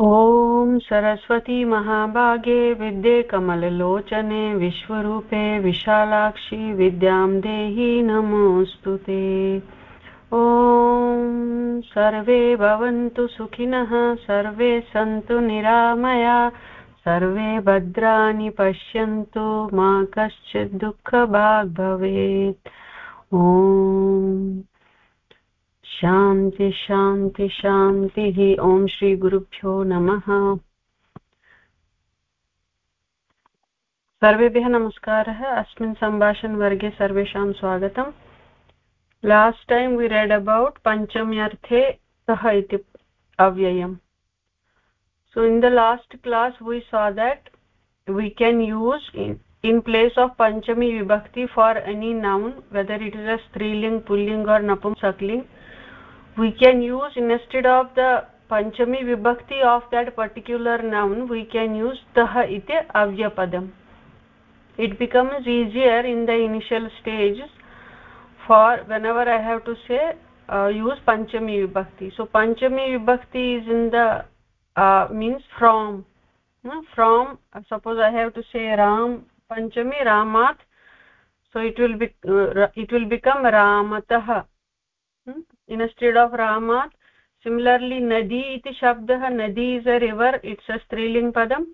ॐ सरस्वती महाभागे विद्ये कमललोचने, विश्वरूपे विशालाक्षि विद्यां देहि नमोऽस्तु ते। ॐ सर्वे भवन्तु सुखिनः, सर्वे सन्तु निरामया, सर्वे भद्राणि पश्यन्तु, मा कश्चित् दुःखभाग् भवेत्। ॐ शान्ति शान्ति शान्तिः ॐ श्रीगुरुभ्यो नमः। सर्वेभ्यः नमस्कारः। अस्भाषण वर्गे सर्व स्वागत last time we read about पञ्चम्यर्थे सः इति अव्ययम्। So in the last class we saw that we can use in place of पंचमी विभक्ति for any noun whether it is a स्त्रीलिङ्ग् पुल्लिङ्ग् आर् नपुंसक्लिङ्ग् we can use instead of the panchami vibhakti of that particular noun we can use tah iti avyapadam it becomes easier in the initial stages for whenever i have to say uh, use panchami vibhakti so panchami vibhakti is in the uh, means from from uh, suppose i have to say ram panchami ramat so it will be uh, it will become ramatah? Instead of ramat similarly nadi iti shabdah nadi is a river it's a striling padam.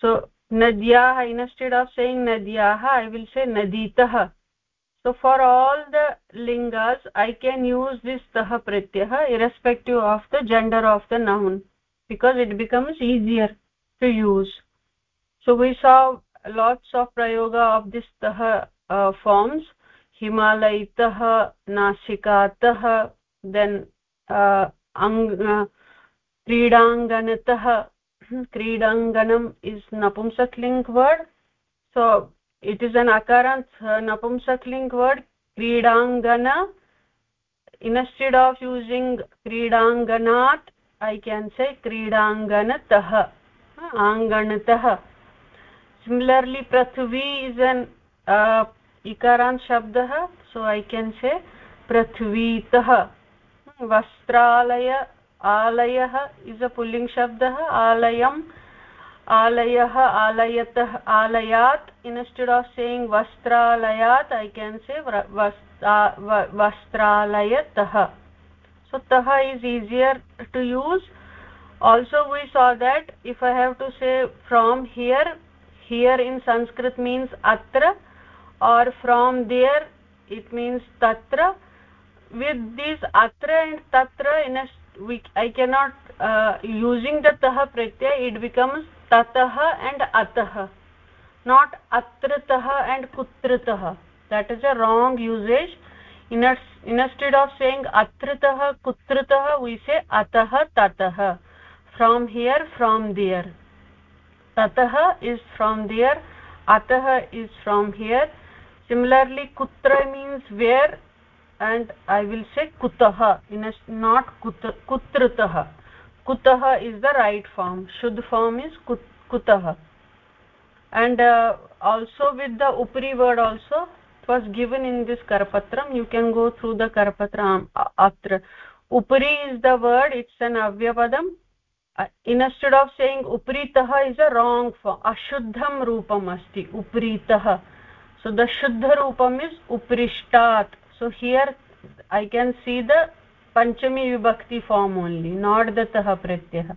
So nadyah instead of saying nadyah i will say naditah so for all the lingas i can use this tah pratyah irrespective of the gender of the noun because it becomes easier to use. So we saw lots of prayoga of this tah uh, forms हिमालयतः नासिकातः then uh, uh, क्रीडाङ्गणतः, क्रीडाङ्गणम् is नपुंसकलिङ्क् word so it is an अकरन्स् नपुंसकलिङ्क् word क्रीडाङ्गण instead of using क्रीडाङ्गणात् I can say क्रीडाङ्गणतः, आङ्गणतः. Similarly Prithvi is an इकारान्त् शब्दः so I can say पृथ्वीतः। वस्त्रालय, आलयः इस् अ पुल्लिङ्ग् शब्दः, आलयम्, आलयः, आलयतः, आलयात्। इन्स्टेड् आफ् सेयिङ्ग् वस्त्रालयात् ऐ केन् से वस्त्रालयतः। So taha is easier to use also, we saw that if i have to say from here here in sanskrit means atra or from there it means tatra. With this atra and tatra in a we i cannot uh, using the tah pratyay it becomes tatah and atah not atratah and kutratah that is a wrong usage. In a, instead of saying atratah kutratah we say atah tatah from here from there. Tatah is from there. Atah is from here similarly kutra means where and i will say kutah in a not kut kutratah kutah is the right form. Shuddh form is kut, kutah and uh, also with the upri word also it was given in this karpatram you can go through the karpatram atra upri is the word it's an avyapadam. Uh, instead of saying upritah is a wrong form. Ashuddham roopam asti upritah so the shuddha roopam is uprishtat so here i can see the panchami vibhakti form only not the tah pratyah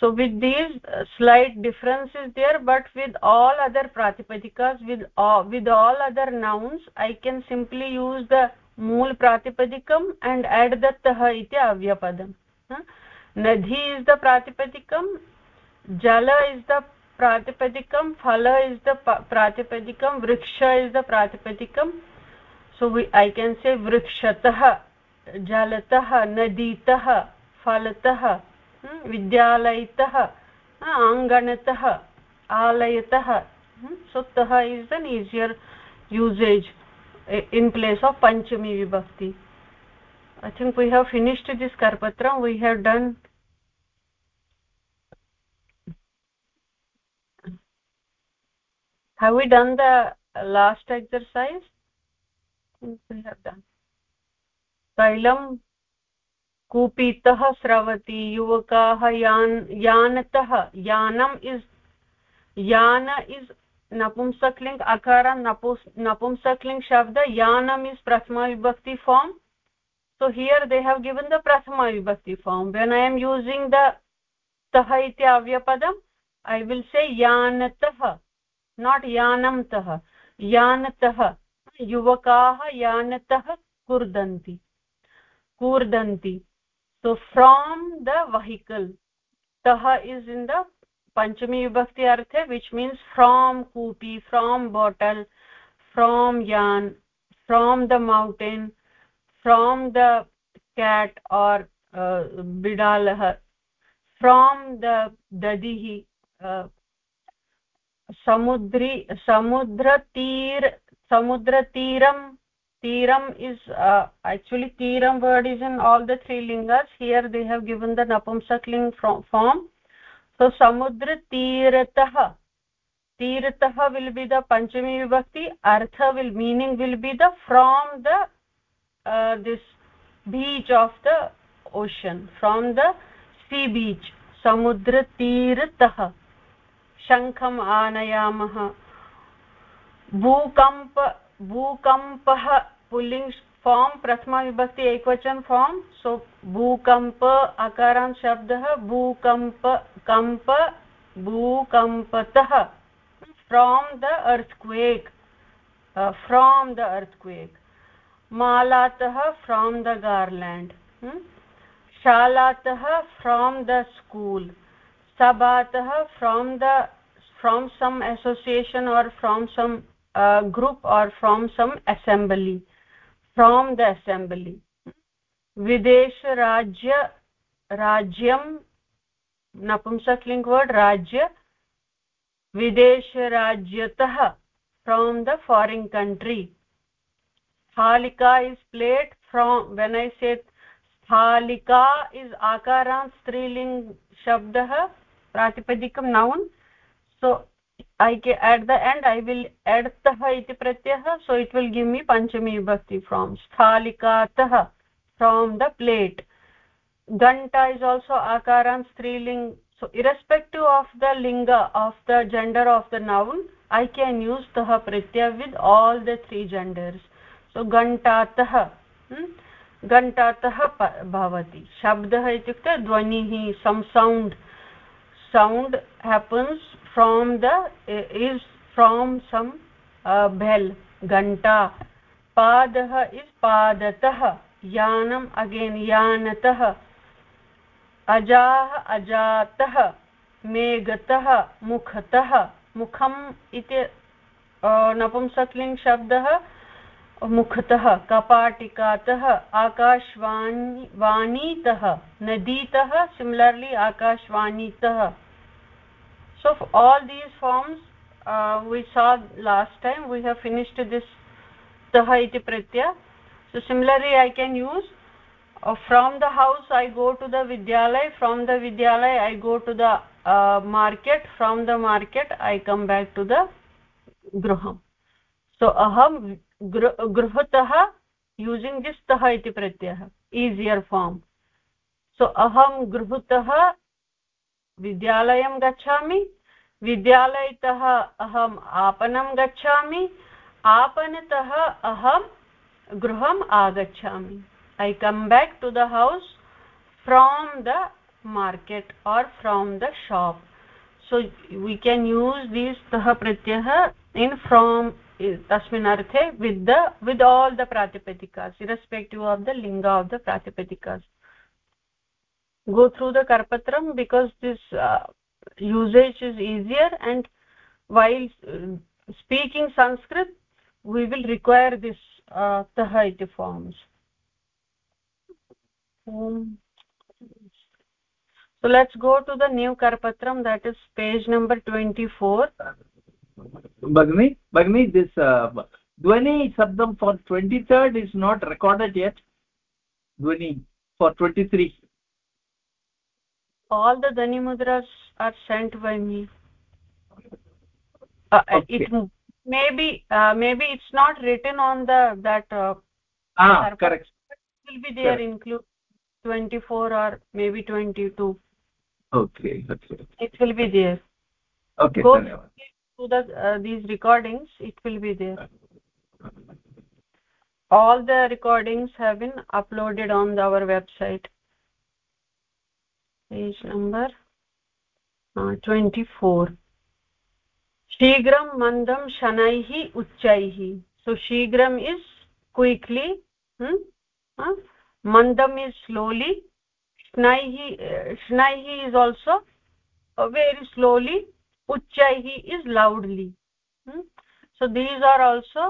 so with these uh, slight differences there but with all other pratipadikas with all, with all other nouns i can simply use the mool pratipadikam and add the tah iti avyapadam nadhi is the pratipadikam jala is the प्रातिपदिकं फल is the प्रातिपदिकं वृक्ष is the प्रातिपदिकं so I can से वृक्षतः जलतः नदीतः फलतः विद्यालयतः आङ्गणतः आलयतः so tah is an easier usage in place of panchami vibhakti i think we have finished this karpatram we have done have we done the last exercise we have done tailam कूपीतः स्रवति युवकाः यान् यानतः यानम् is यान is napumsakling akara napumsakling shabda yanam is prathama vibhakti form so here they have given the prathama vibhakti form when i am using the tah iti avyapadam i will say yanatah not यानन्तः यानतः युवकाः यानतः कूर्दन्ति कूर्दन्ति सो from the vehicle तः is in the पञ्चमी विभक्ति अर्थे which means from कूपी from bottle from यान् from the mountain from the cat or बिडालः from the दधिः tir samudra tiram tiram is uh, actually tiram word is in all the three lingas here they have given the napumsak ling form so samudra tiratah tiratah will be the panchami vibhakti artha will meaning will be the from the uh, this beach of the ocean from the sea beach samudra tiratah शङ्खम् आनयामः। भूकम्प, भूकम्पः pulling form, प्रथमा विभक्ति एकवचन form. सो, भूकम्प, अकारान् शब्दः, भूकम्प, कम्प, भूकम्पतः। From the earthquake from the earthquake मालातः from the garland शालातः from the school सभातः from the from some association or from some group or from some assembly from the assembly videsh rajya rajyam napumsakling word rajya videsh rajyatah from the foreign country sthalika is plate from when i say sthalika is akaran striling shabdah pratipadikam noun so i at the end i will add tah iti pratyah so it will give me panchami vibhakti from sthalikatah from the plate ganta is also akaran striling so irrespective of the linga of the gender of the noun i can use tah pratyah with all the three genders so gantatah hmm? घण्टातः भवति शब्दः इत्युक्ते ध्वनिः some sound sound happens from the is from some uh, bell ganta padah is padatah yanam again yanatah अजाः अजातः मेघतः मुखतः मुखम् इति नपुंसकलिङ्ग् शब्दः मुखतः कपाटिकातः आकाशवाणी वाणीतः नदीतः सिमिलर्लि आकाशवाणीतः so all these forms uh, we saw last time we have finished this saha iti pratyaya so similarly i can use uh, from the house i go to the vidyalay. from the vidyalay i go to the uh, market from the market i come back to the graham so aham gruhatah using this tah iti pratyaya, easier form so aham gruhatah vidyalayam gachhami विद्यालयतः अहम् आपणं गच्छामि, आपणतः अहं गृहम् आगच्छामि। I come back to the house from the market or from the shop so we can use these तः प्रत्ययः इन् फ्रोम् तस्मिन् अर्थे with the with all the प्रातिपदिकास् irrespective of the लिङ्ग आफ् द प्रातिपदिकास्। Go through the कर्पत्रं because this usage is easier and while uh, speaking sanskrit we will require this uh, tah iti forms um, so let's go to the new karpatram that is page number 24 bagni bagni this uh, dhvani sabdam for 23rd is not recorded yet. Dhvani for 23 all the dhani mudras are sent by me. Uh, uh, okay. it maybe uh, maybe it's not written on the that uh, ah correct. will be there include 24 or maybe 22 okay okay it will be there. Okay go to the uh, these recordings it will be there. All the recordings have been uploaded on our website page number twenty four शीघ्रं मन्दं शनैः उच्चैः so शीघ्रम् is quickly मन्दम् is slowly श्नैः श्नैः is also very slowly उच्चैः is loudly so these are also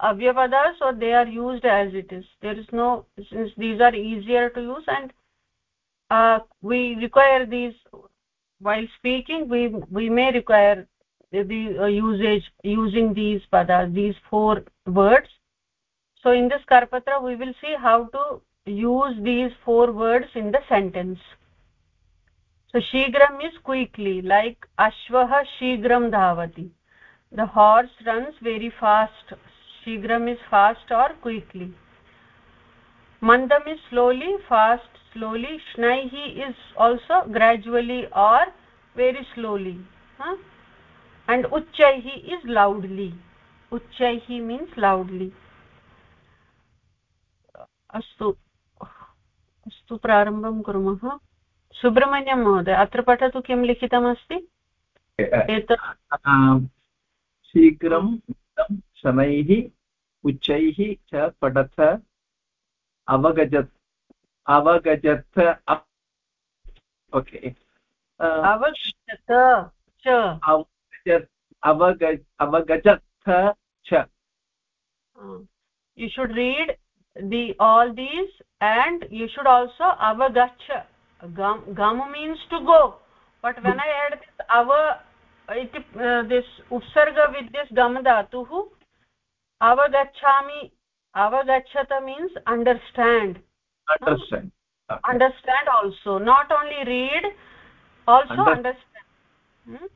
अव्यपदास् or they are use as it is there is no these are easier to use and uh, we require these while speaking we we may require the, uh, usage using these padas these four words. So in this karpatra we will see how to use these four words in the sentence. So shigram is quickly like ashvah shigram dhavati. The horse runs very fast. Shigram is fast or quickly. Mandam is slowly fast slowly shnaihi is also gradually or very slowly huh? and uccaihi is loudly uccaihi means loudly अस्तु अस्तु प्रारम्भं कुर्मः सुब्रह्मण्यं महोदय अत्र पठतु किं लिखितमस्ति शीघ्रं शनैः उच्चैः च पठत अवगजत् अवगजत ओके अवगजत च। अवगज अवगजत च। Means to go but when I add this अव इति दिस् उत्सर्ग वित् दिस् गम् धातुः अवगच्छामि अवगच्छत means understand understand okay. understand also not only read also Under understand hmm?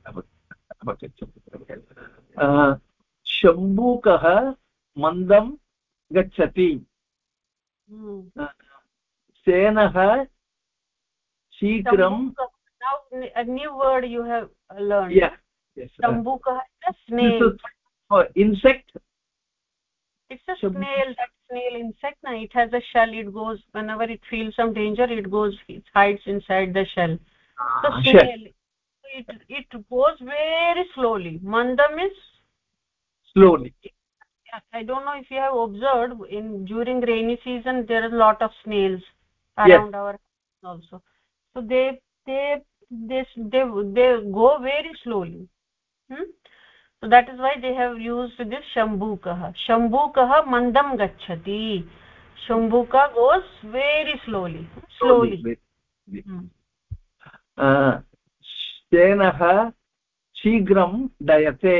शम्बूकः मन्दं गच्छति सेनः शीघ्रं new word you have learned yeah yes shambukah is a snail insect it's a snail that snail insect na it has a shell it goes whenever it feels some danger it goes it hides inside the shell. So uh, snail it it goes very slowly. Mandam is slowly. I don't know if you have observed in during rainy season there are a lot of snails around yes. our also. So they they they they, they go very slowly. Hmm? So that is why they have used this shambukah shambukah mandam gachati shambhuka goes very slowly slowly शेनः शीघ्रं डयते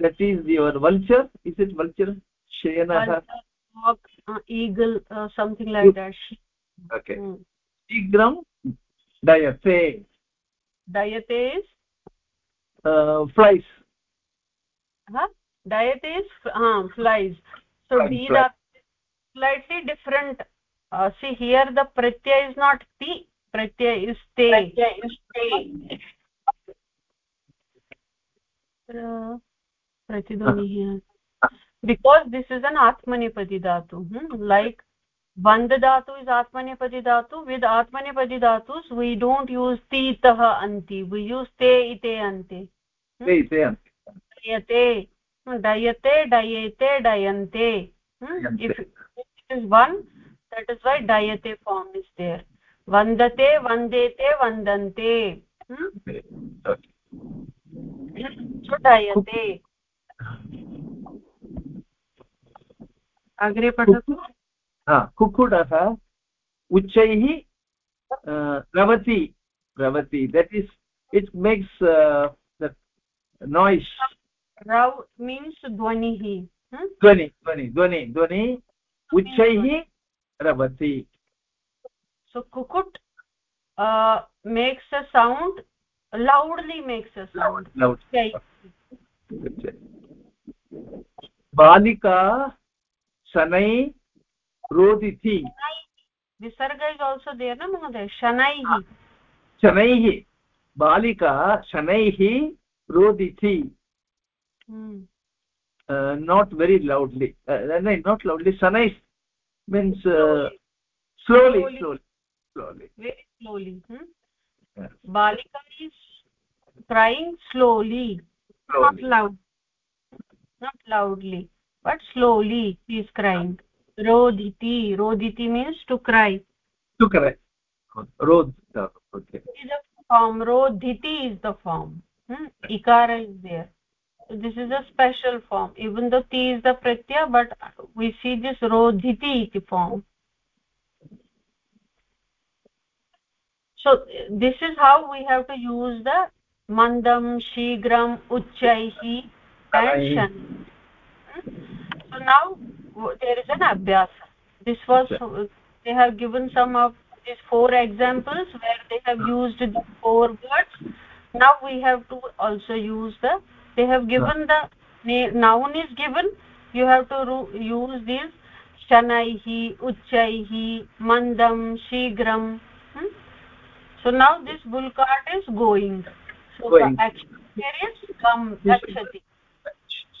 that is your vulture is it vulture shenah uh, eagle uh, something like that okay hmm. shigram dayate dayate is uh, flies huh dayate is uh, flies so flies, these flies. are slightly different uh, see here the pratyay is not ti pratyay is te pratyay is te uh, pratidonihi because this is an atmanipadi dhatu hmm? like बंद धातु is आत्मनेपदि धातु विद् आत्मनेपदि धातु we don't use ति अन्ति we use ते इते अन्ति डयते डयते डयेते डयन्ते वन् दट् इस् वै डयते फार्म् इस् देर् वन्दते वन्देते वन्दन्ते अग्रे पठतु कुक्कुटः उच्चैः रवति रवति that is it makes noise means ध्वनिः ध्वनि ध्वनि ध्वनि ध्वनि. उच्चैः रवति so kukut uh, makes a sound loudly makes a sound. Loud, loud. बालिका शनै रोदिति। विसर्ग इस् आल्सो देयर् न महोदय? शनैः। शनैः। बालिका शनैः रोदिति। Not very loudly not loudly शनै मीन्स् स्लोलि स्लोलि बालिका is crying slowly not loud not loudly but slowly is crying roditi roditi means to cry to cry rod okay is a form roditi is the form hmm? ikara is there this is a special form even though ti is the pratyaya but we see this roditi iti form so this is how we have to use the mandam shigram uchchaihi and so now there is an abhyas. This was they have given some of these four examples where they have used the four words. Now we have to also use the they have given the noun is given. You have to use these. Shanaihi uchchaihi mandam shigram. Hmm? so now this bull cart is going. So going. the action there is kam gachati.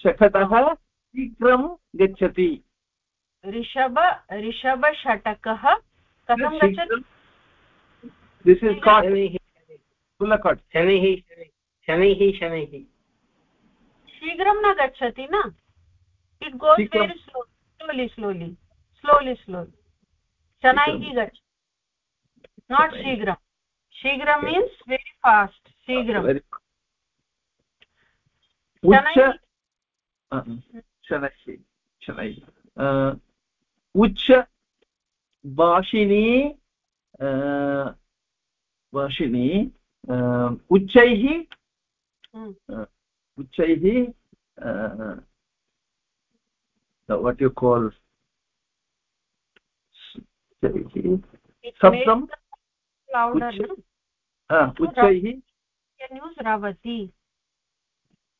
Shakatah gachati. ऋषभ ऋषभषटकः कथं गच्छति? This is काट् पुलकाट् शनैः शनैः शनैः। शीघ्रं न गच्छति न? It goes very slow slowly slowly slowly slowly शनैः गच्छ। नाट् शीघ्रं। शीघ्रं मीन्स् वेरि फास्ट् शीघ्रं। शनैः शनैः उच्च भाषिणी भाषिणी उच्चैः उच्चैः what you call शब्दं उच्चैः can use ravati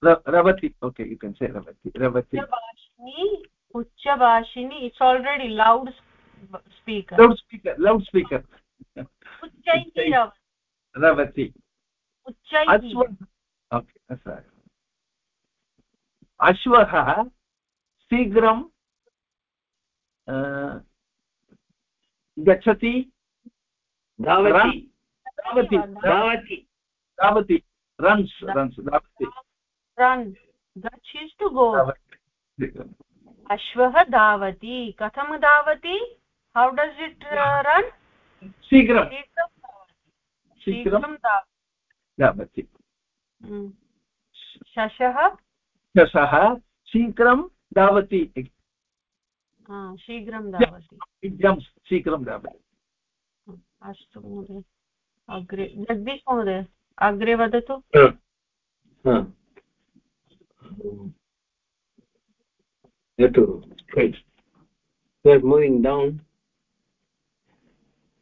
ravati okay you can उच्चभाषिणी it's already loudspeaker loudspeaker loudspeaker उच्चैति अश्वः शीघ्रं गच्छति। रन्स् रन्स् धावति। रन् davati katham davati how does it uh, run? शीघ्रं शीघ्रं davati शशः? शशः। शीघ्रं धावति शीघ्रं धावति शीघ्रं धावति अस्तु महोदय। अग्रे जगदीश महोदय अग्रे वदतु। You have to wait we are moving down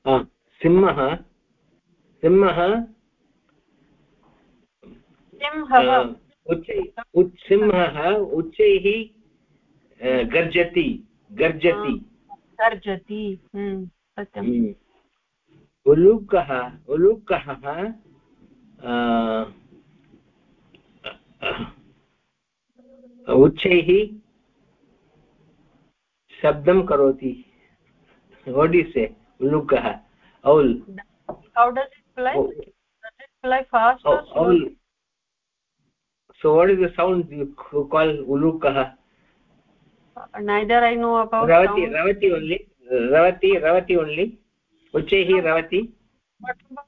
ah simmah simmah सिंहः उत्सिंहः उच्चैः गर्जति गर्जति गर्जति सत्यम् उलूकः उलूकः उच्चैः शब्दं करोति what is a उल्लुकः owl how does it fly oh. does it fly fast oh, or slow so what is the sound you call ulukah neither i know about ravati sound. ravati only ravati ravati only uchaihi no. ravati what about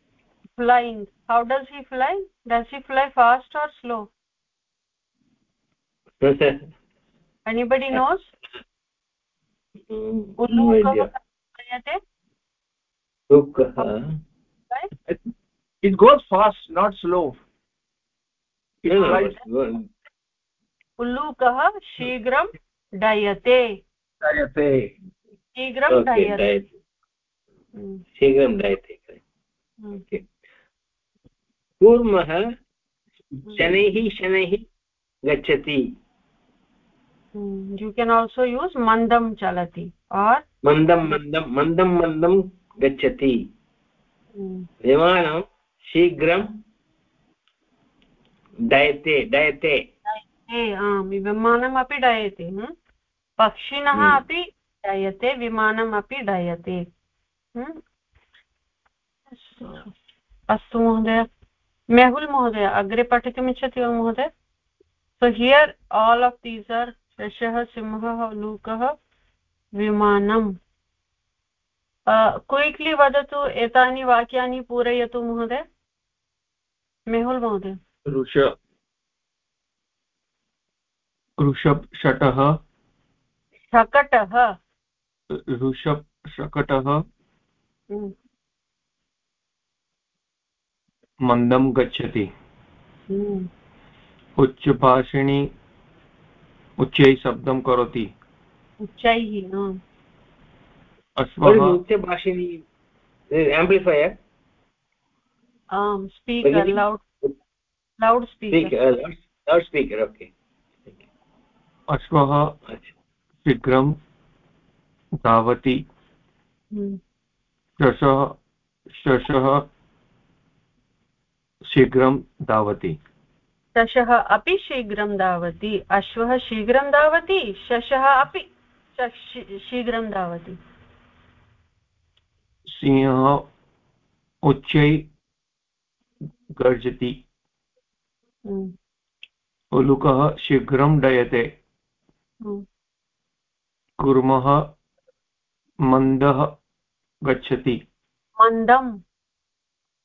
flying how does he fly does he fly fast or slow anybody knows it goes fast not slow. उल्लूकः शीघ्रं डयते। डयते। शीघ्रं डयते। शीघ्रं डयते कूर्मः शनैः शनैः गच्छति। You can also use mandam chalati or mandam mandam mandam mandam गच्छति। विमानं शीघ्रं डयते डयते आम् विमानमपि डयते। पक्षिणः। अपि डयते विमानम् अपि डयते। अस्तु महोदय मेहुल् महोदय अग्रे पठितुमिच्छति वा महोदय so here all of these are शशः सिंहः लूकः विमानम्। क्विक्लि वदतु एतानि वाक्यानि पूरयतु महोदय। मेहुल् महोदय। ऋष। ऋषभ षटः शकटः। ऋषभ शकटः। हम्म, मन्दं गच्छति। हम्म, उच्चभाषिणी उच्चैः शब्दं करोति। उच्चैः उच्चभाषिणी एम्प्लिफैयर् स्पीकर् ओके अश्वः शीघ्रं धावति। हम्म, शशः शशः शीघ्रं धावति। शशः अपि शीघ्रं धावति। अश्वः शीघ्रं धावति शशः अपि शीघ्रं धावति। सिंहः उच्चैः गर्जति। हम्म, उलुकः शीघ्रं डयते। हम्म, कुर्मः मन्दः गच्छति। मन्दं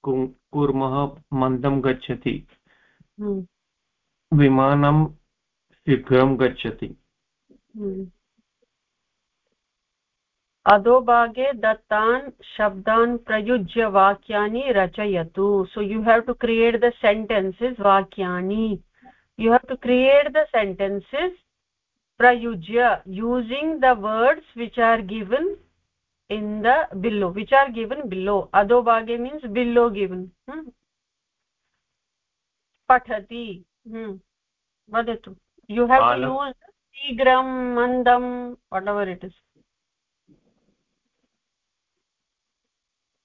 कूर्मः मन्दं गच्छति। हम्म, विमानं शीघ्रं गच्छति। हम्म। अधोभागे दत्तान् शब्दान् प्रयुज्य वाक्यानि रचयतु। So you have to create the sentences वाक्यानि। You have to create the sentences प्रयुज्य using the words which are given the below, which are given below adobhage means below given hmm? pathati hmm. vadatu you have to Balam. use shigram mandam whatever it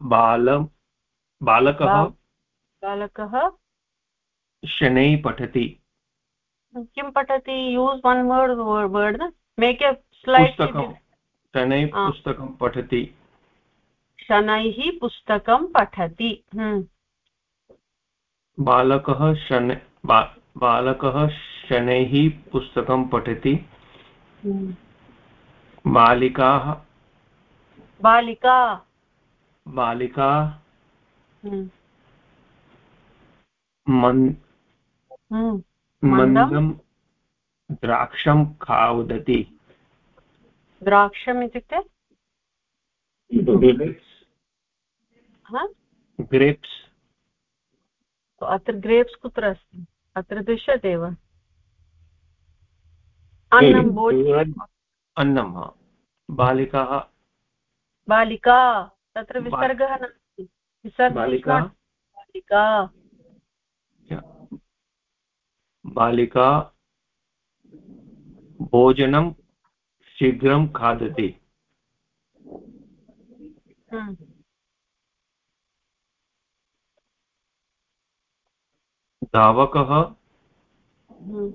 बालं बालकः बालकः शनैः पठति किं पठति uses one word word make a slide शनैः पुस्तकं पठति शनैः पुस्तकं पठति. बालकः शन बालकः शनैः पुस्तकं पठति. बालिकाः बालिका बालिका. मन् Hmm. मन्दं? द्राक्षं खादति द्राक्षम् इत्युक्ते हा ग्रेप्स् अत्र ग्रेप्स् कुत्र अस्ति अत्र दृश्यते वा अन्नं अन्नं बालिकाः बालिका तत्र विसर्गः नास्ति। विसर्ग बालिका? बालिका। बालिका भोजनं शीघ्रं खादति। धावकः हम्म,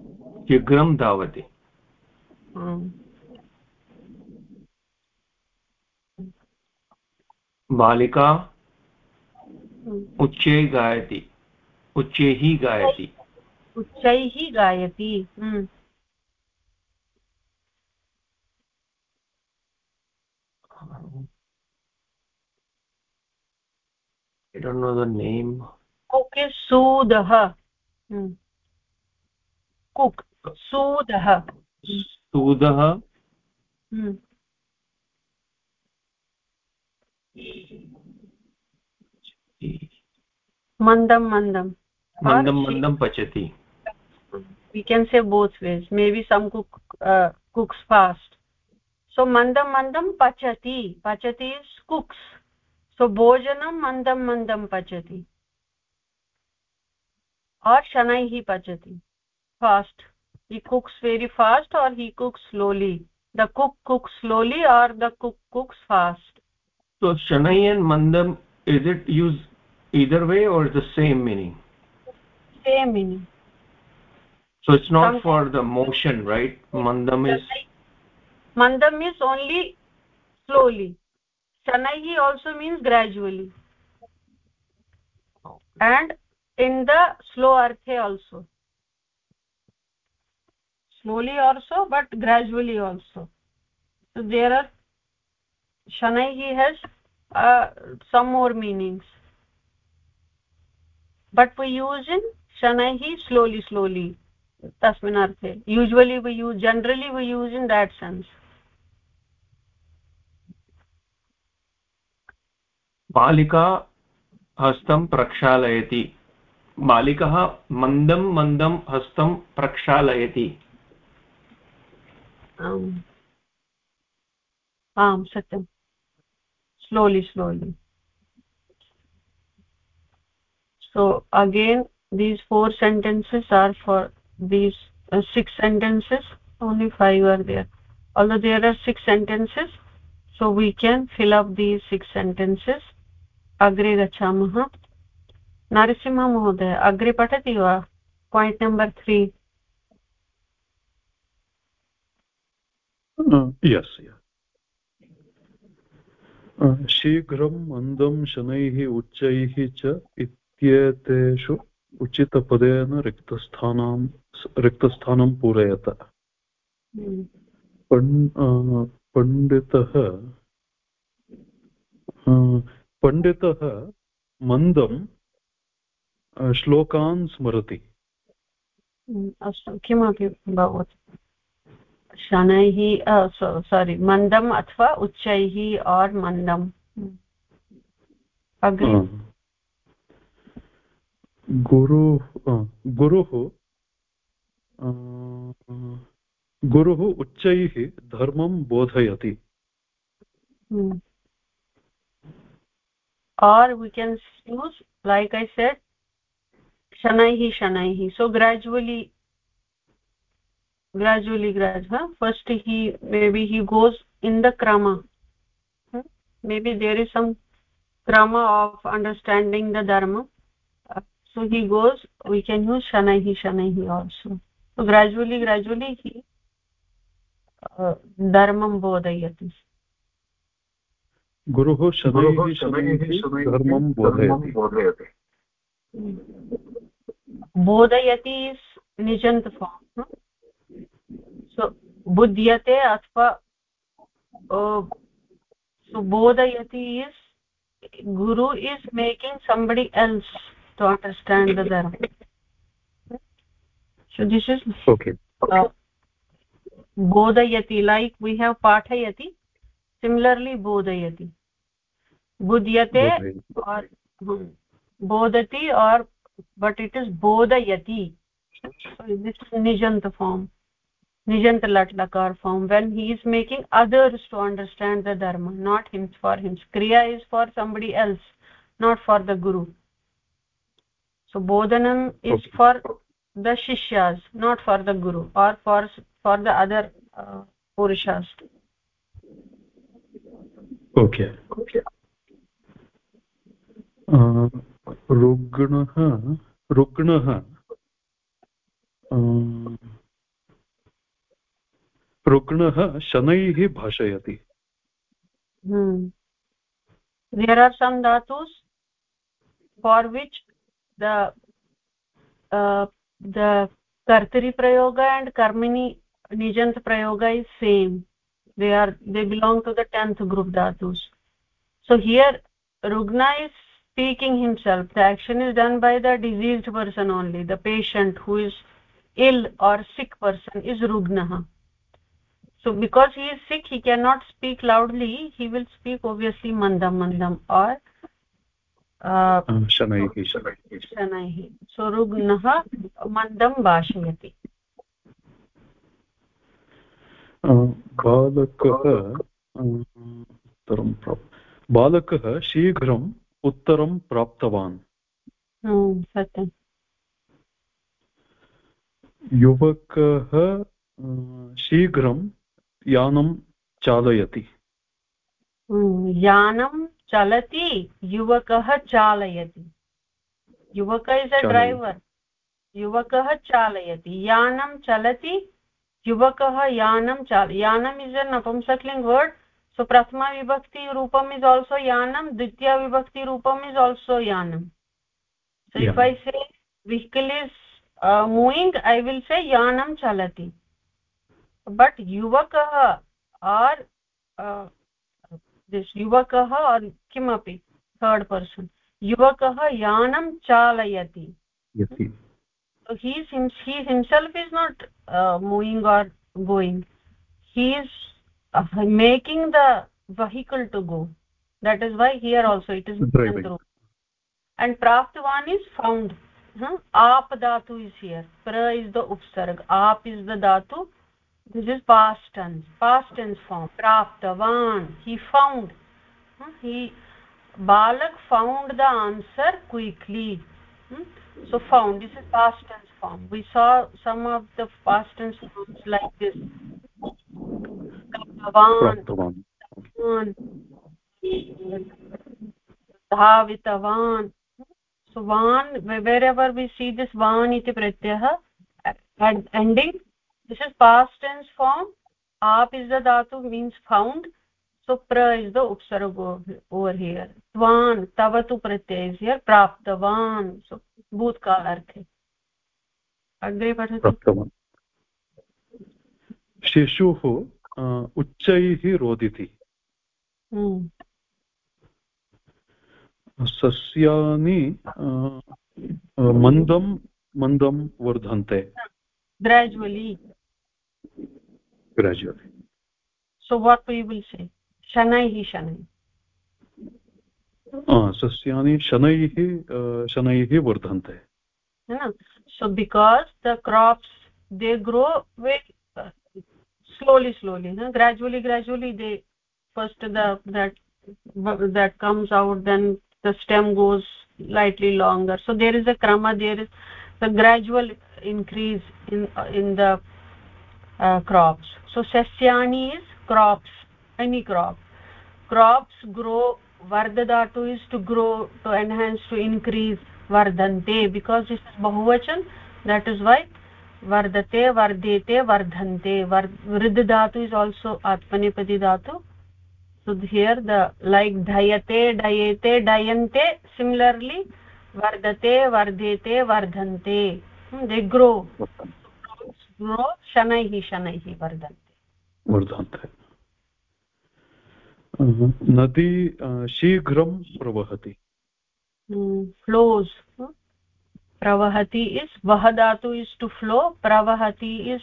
शीघ्रं धावति बालिका हम्म। उच्चैः गायति उच्चैः गायति उच्चैः गायति hmm, I don't know the name. सूदः हम्म। कुक् सूदः सूदः मन्दं मन्दं मन्दं मन्दं पचति we can say both ways maybe some cook cooks fast सो मन्दं मन्दं पचति पचति इस् कुक्स् सो भोजनं मन्दं मन्दं पचति or shanaihi pachati fast he cooks very fast or he cooks slowly the cook cooks slowly or the cook cooks fast so shanai and mandam is it used either way or the same meaning same meaning so it's not Some- for the motion right mandam is mandam is only slowly shanaihi also means gradually and in the slow arthe also slowly also but gradually also so there are shanaihi has uh, some more meanings but we use in shanaihi slowly slowly tasmin arthe usually we use generally we use in that sense बालिका हस्तं प्रक्षालयति बालिकः मन्दं मन्दं हस्तं प्रक्षालयति। आम्। सत्यं slowly slowly so again these four sentences are for these six sentences only five are there all there are six sentences so we can fill up these six sentences अग्रे गच्छामः नरसिंह महोदय अग्रे पठति वा? पायिण्ट् नम्बर् त्री यस् शीघ्रं मन्दं शनैः उच्चैः च इत्येतेषु उचितपदेन रिक्तस्थानां रिक्तस्थानं पूरयत पण् पण्डितः पण्डितः मन्दं श्लोकान् स्मरति। अस्तु किमपि भवतु। शनैः सोरि मन्दम् अथवा उच्चैः और् मन्दम्। अग्रे। गुरुः गुरुः गुरुः उच्चैः धर्मं बोधयति। or we can use like i said शनैः शनैः so gradually gradually grad first he may be he goes in the krama may be there is some krama of understanding the dharma so he goes we can use शनैः शनैः also so gradually ग्राजुवली हि धर्मं बोधयति गुरुः शनैः शनैः धर्मं बोधयति। बोधयति इस् निजन्त फार्म् hm? सो बुध्यते अथवा बोधयति is guru is making somebody else to understand the dharma. So this is बोधयति लैक् वी हेव् पाठयति सिमिलर्ली बोधयति। बुध्यते or बोधति or but it is bodhayati so this is nijant form. Nijant lat lakar form when he is making others to understand the dharma not him for him kriya is for somebody else not for the guru. So bodhanam is Okay. for the shishyas not for the guru or for for the other uh, purushas. Okay रुग्णः रुग्णः अं, रुग्णः शनैः भाषयति। There are some धातुस् for which the the कर्तरिप्रयोग and कर्मिणि निजन्तप्रयोग is same they are they belong to the tenth group धातुस् so here रुग्ना is speaking himself the action is done by the diseased person only the patient who is ill or sick person is rugnah so because he is sick he cannot speak loudly he will speak obviously mandam mandam or uh, शनैः शनैः so रुग्णः मन्दं भाषयति बालकः बालकः शीघ्रम् उत्तरं प्राप्तवान्। हम्म, सत्यं युवकः शीघ्रं यानं चालयति। यानं चलति युवकः चालयति। युवक इस् अ ड्रैवर् युवकः चालयति। यानं चलति युवकः यानं चाल यानम् is a नपुंसक्लिङ्ग् word. So prathama vibhakti rupam is also yanam ditya vibhakti rupam is also yanam so yeah. if i say vehicle is uh, moving i will say yanam chalati but yuvakah or uh, this yuvakah or kimapi third person yuvakah yanam chalayati yes so he is he himself is not uh, moving or going he is uh, making the vehicle to go. That is why here also it is driving. and praftvan is found. Huh? aap dhatu is here. Pra is the upsarg. Aap is the dhatu. This is past tense. Past tense form. Praptavan he found. Huh? he balak found the answer quickly. Hmm? so found. This is past tense form. We saw some of the past tense forms like this धावितवान्। वान् wherever we see this वान् इति प्रत्ययः ending this is past tense form of is the धातु means found so प्र is the उप्सर् over here त्वान् तव तु प्रत्यय इस् हियर् प्राप्तवान्। सो अग्रे पठतु। शिशुः उच्चैः रोदिति। सस्यानि मन्दं मन्दं वर्धन्ते। ग्रेजुवलि ग्रेजुवलि सो वाट् पीबल् से शनैः शनैः। सस्यानि शनैः शनैः वर्धन्ते। So because the crops they grow with slowly slowly gradually gradually they first the that that comes out then the stem goes slightly longer. So there is a krama there is the gradual increase in uh, in the uh, crops. So sasyani is crops any crop. Crops grow vardadatu is to grow to enhance to increase vardante because this is bahuvachan that is why वर्धते वर्धेते वर्धन्ते। वृद्ध धातु is also आत्मनेपदि धातु। So here the like ढयते ढयेते ढयन्ते सिमिलर्लि वर्धते वर्धेते वर्धन्ते। दे ग्रो ग्रो शनैः शनैः वर्धन्ते। वर्धन्ते। नदी शीघ्रं प्रवहति। hmm, flows pravahati is vahadatu is to flow pravahati is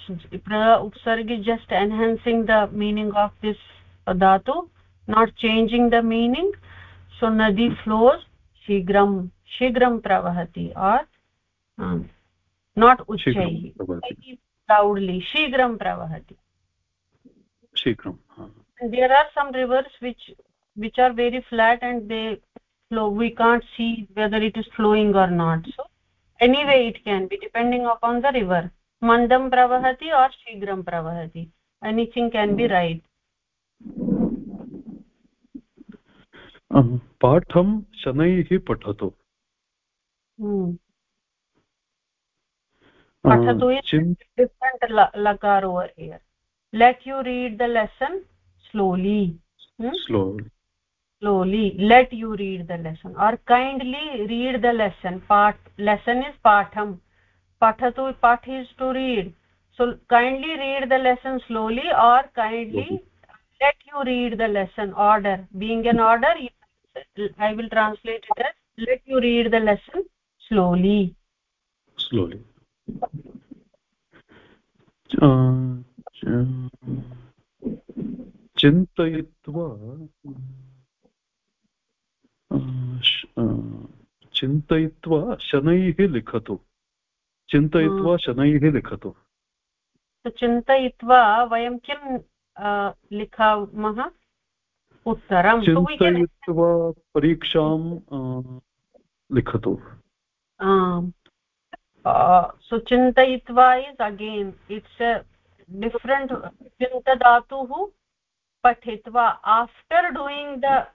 pra upsarg is just enhancing the meaning of this dhatu not changing the meaning. So nadi flows shigram shigram pravahati or um, not uchchaihi loudly shigram pravahati. Shigram there are some rivers which which are very flat and they flow we can't see whether it is flowing or not. So anyway it can be depending upon the river mandam pravahati or shigram pravahati anything can be right पाठं शनैः पठतु पठतु different lakar over here let you read the lesson slowly hmm? Slowly let you read the lesson or kindly read the lesson part lesson is patham pathatu path is to read so kindly read the lesson slowly or kindly okay. let you read the lesson order being an order i will translate it as let you read the lesson slowly slowly चिन्तयित्वा चिन्तयित्वा शनैः लिखतु। चिन्तयित्वा हम्म। शनैः लिखतु। तो चिन्तयित्वा वयं किं लिखामः? उत्तरं। तो चिन्तयित्वा परीक्षां लिखतु। सुचिन्तयित्वा इस् अगेन् इट्स् डिफ्रेण्ट् चिन्तदातुः पठित्वा after doing the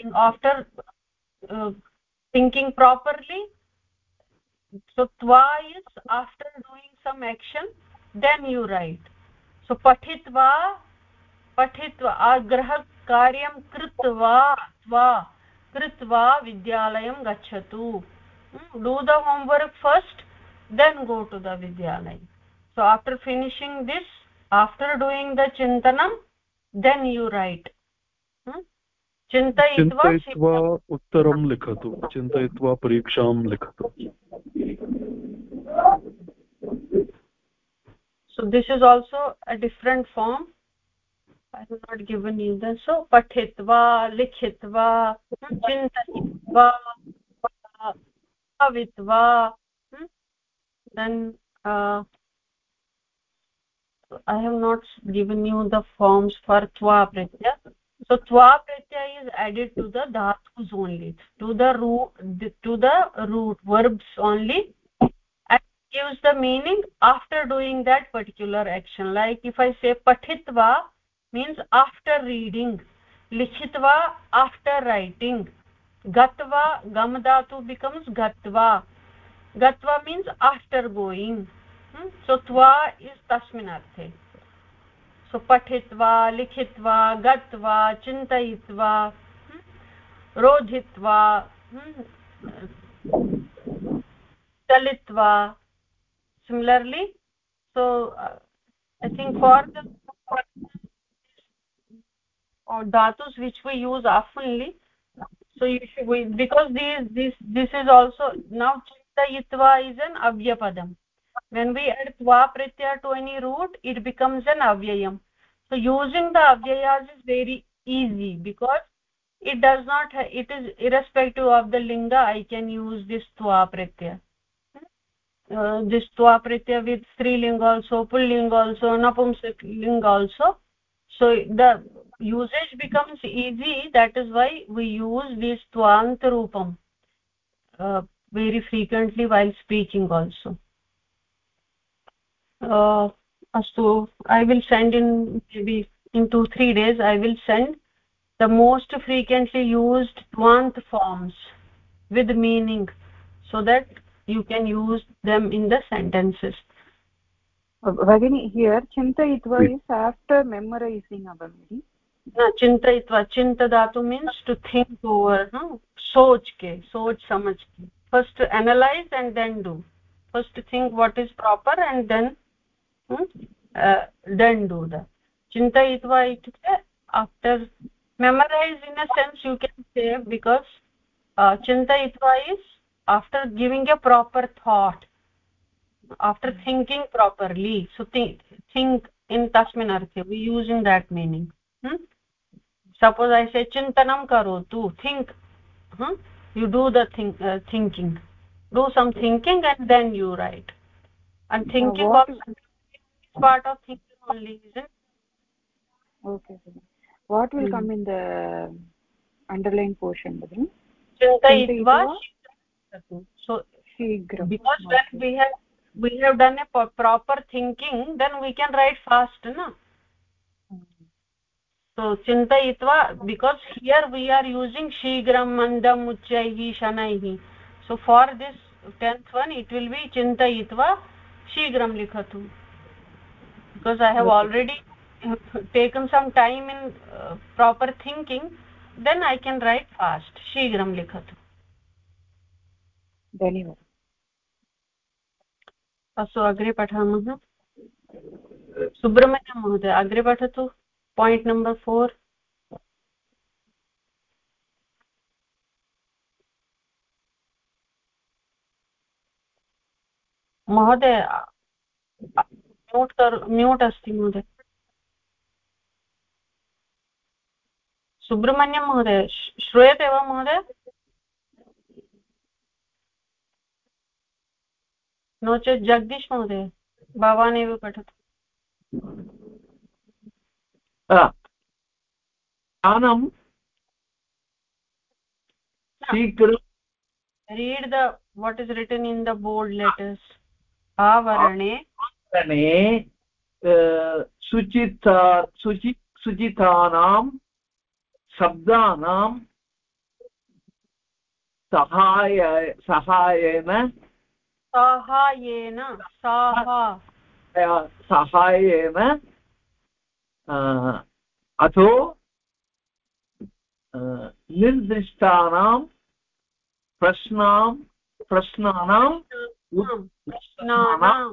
thinking after uh, thinking properly. So twa is after doing some action then you write. So pathitva पठित्वा kritva kritva vidyalayam gachatu hmm, do the homework first then go to the विद्यालय so after finishing this after doing the chintanam then you write. चिन्तयित्वा उत्तरं लिखतु चिन्तयित्वा परीक्षां लिखतु so this is also a different form i have not given you the so pathitva likhitva chintayitva avitva then uh, i have not given you the forms for tva pratyaya so tva pratyaya is added to the dhatus only to the root to the root verbs only and gives the meaning after doing that particular action like if i say pathitva means after reading likhitva after writing gatva gam dhatu becomes gatva gatva means after going hmm? so tva is tasmin arthe सो पठित्वा लिखित्वा गत्वा चिन्तयित्वा रोधित्वा चलित्वा similarly so uh, i think for the or dhatus which we use oftenly so you should we, because these this this is also now chintayitva is an avyapadam when we add twa pratyaya to any root it becomes an avyayam. So using the avyayas is very easy because it does not it is irrespective of the linga i can use this twa pratyaya uh, this twa pratyaya with striling also pulling also napumsak ling also. So the usage becomes easy. That is why we use this twant roopam uh, very frequently while speaking also astu i will send in maybe in 2 3 days i will send the most frequently used twant forms with meaning so that you can use them in the sentences भगिनी here चिन्तयित्वा is after memorising अवमिति न चिन्तयित्वा चिन्त धातु means to think over सोच के सोच समझ के first analyse and then do first think what is proper and then done do the चिन्तयित्वा इत्युक्ते after memorize in a sense you can save because चिन्तयित्वा is after giving a proper thought after thinking properly so think in तस्मिन् अर्थे we use in that meaning suppose I say चिन्तनं करोतु think you do the thinking do some thinking and then you write and thinking also part of thinking only isn't okay what will mm. come in the underlying portion Badri? chintayitva so shigram because okay. when we have we have done a proper thinking then we can write fast na so chintayitva because here we are using shigram mandam uchchaihi shanaihi so for this 10th one it will be chintayitva shigram likhatu because i have okay. already taken some time in uh, proper thinking then i can write fast shigram likhatu धन्यवादः अस्तु अग्रे पठामः सुब्रह्मण्यं महोदय अग्रे पठतु point number four महोदय mute कर् mute अस्ति महोदय सुब्रह्मण्यं महोदय श्रूयते वा महोदय? नो चेत् जगदीश महोदय भवान् एव पठतु स्थानं read the what is written in the bold letters आवरणे आवरणे शुचिता शुचि सुचितानां शब्दानां सहाय सहायेन साहाय्येन सहायेन अथो निर्दिष्टानां प्रश्नां प्रश्नानां प्रश्नानां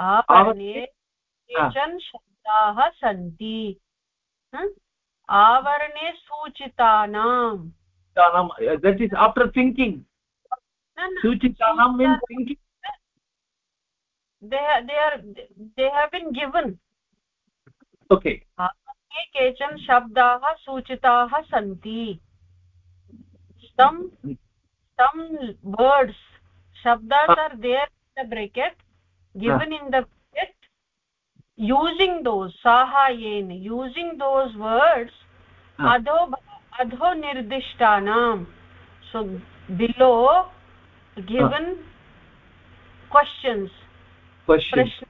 आपणे केचन शब्दाः सन्ति। आवरणे सूचितानाम्। केचन शब्दाः सूचिताः सन्ति। शब्दास् are there bracket given in the bracket using those sahayen using those words Ah. adho adho nirdishtanam so below given questions. Question. Prashna.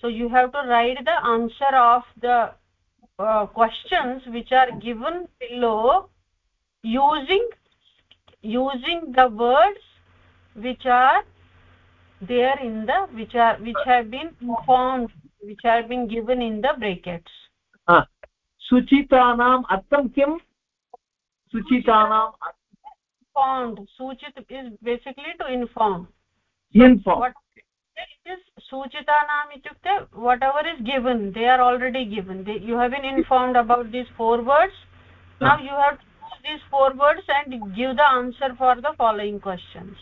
So you have to write the answer of the uh, questions which are given below using using the words which are there in the which are which have been informed which have been given in the brackets. Ah suchitanam artham kim? Suchitanam informed. Suchit is basically to inform. Inform. What it is suchitanam ityukte whatever is given they are already given. They, you have been informed about these four words. Now Ah. you have to use these four words and give the answer for the following questions.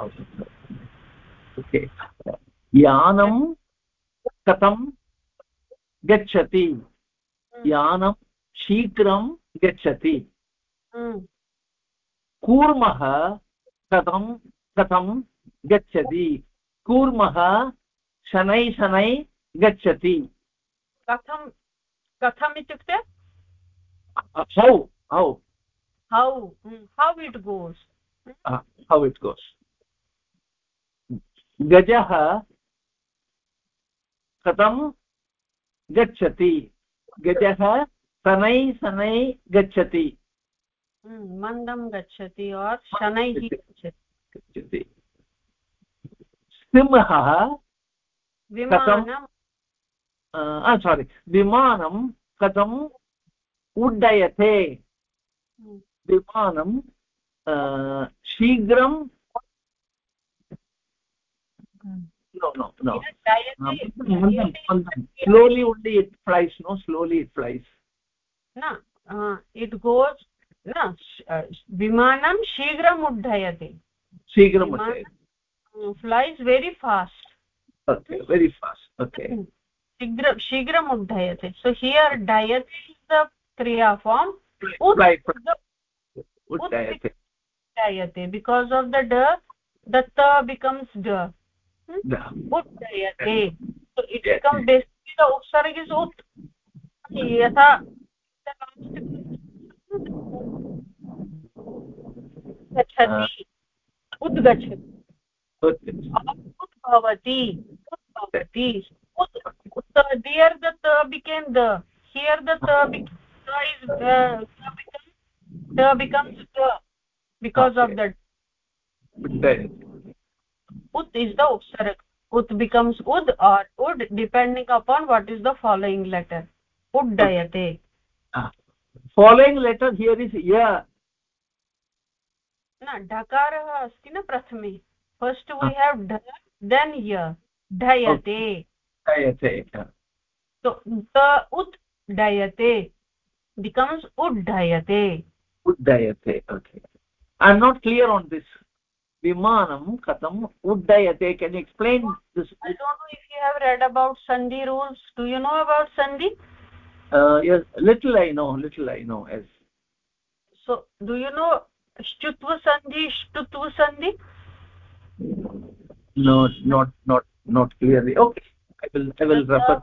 Okay यानं कथं गच्छति? यानं शीघ्रं गच्छति। Hmm. कूर्मः कथं कथं गच्छति? कूर्मः शनै शनै गच्छति। कथं कथम् इत्युक्ते? How how. how hmm, how it goes how it goes. गजः कथं गच्छति? गजः शनै शनै गच्छति। Hmm, मन्दं गच्छति और शनैः गच्छति। सिंहः विमानं सारि विमानं कथम् उड्डयते. विमानं शीघ्रं no no no. डयते slowly only it flies no? Slowly it flies. न इट् गोस् न विमानं शीघ्रम् उड्डयते शीघ्रम् flies very fast okay very fast. Okay. शीघ्र शीघ्रम् उड्डयते सो हियर् डयते इस् द क्रिया फार्म् fly uddayate उड्डयते बिकास् आफ् द ड द त बिकम्स् ड उड्डयते so it becomes basically the upsarg is ut यथा गच्छति उद्गच्छति उत् भवति उत् भवति उत् उत् देयर् द त became the here the ta became ta is uh, ta becomes ta becomes ta because of Okay. that uddayate ut is the upsarak ut becomes ud or ud depending upon what is the following letter. Uddayate ah. following letter here is ya. Na dhakarah asti na prathame. First we ah. have dha then ya. Dhayate dhayate so the ut dayate becomes uddayate uddayate okay. I'm not clear on this vimanam katham uddayate can you explain this? I don't know if you have read about sandhi rules. Do you know about sandhi? Uh, yes little i know little i know yes. So do you know shtutva sandhi shtutva sandhi? No not not not clearly. Okay i will i will refer.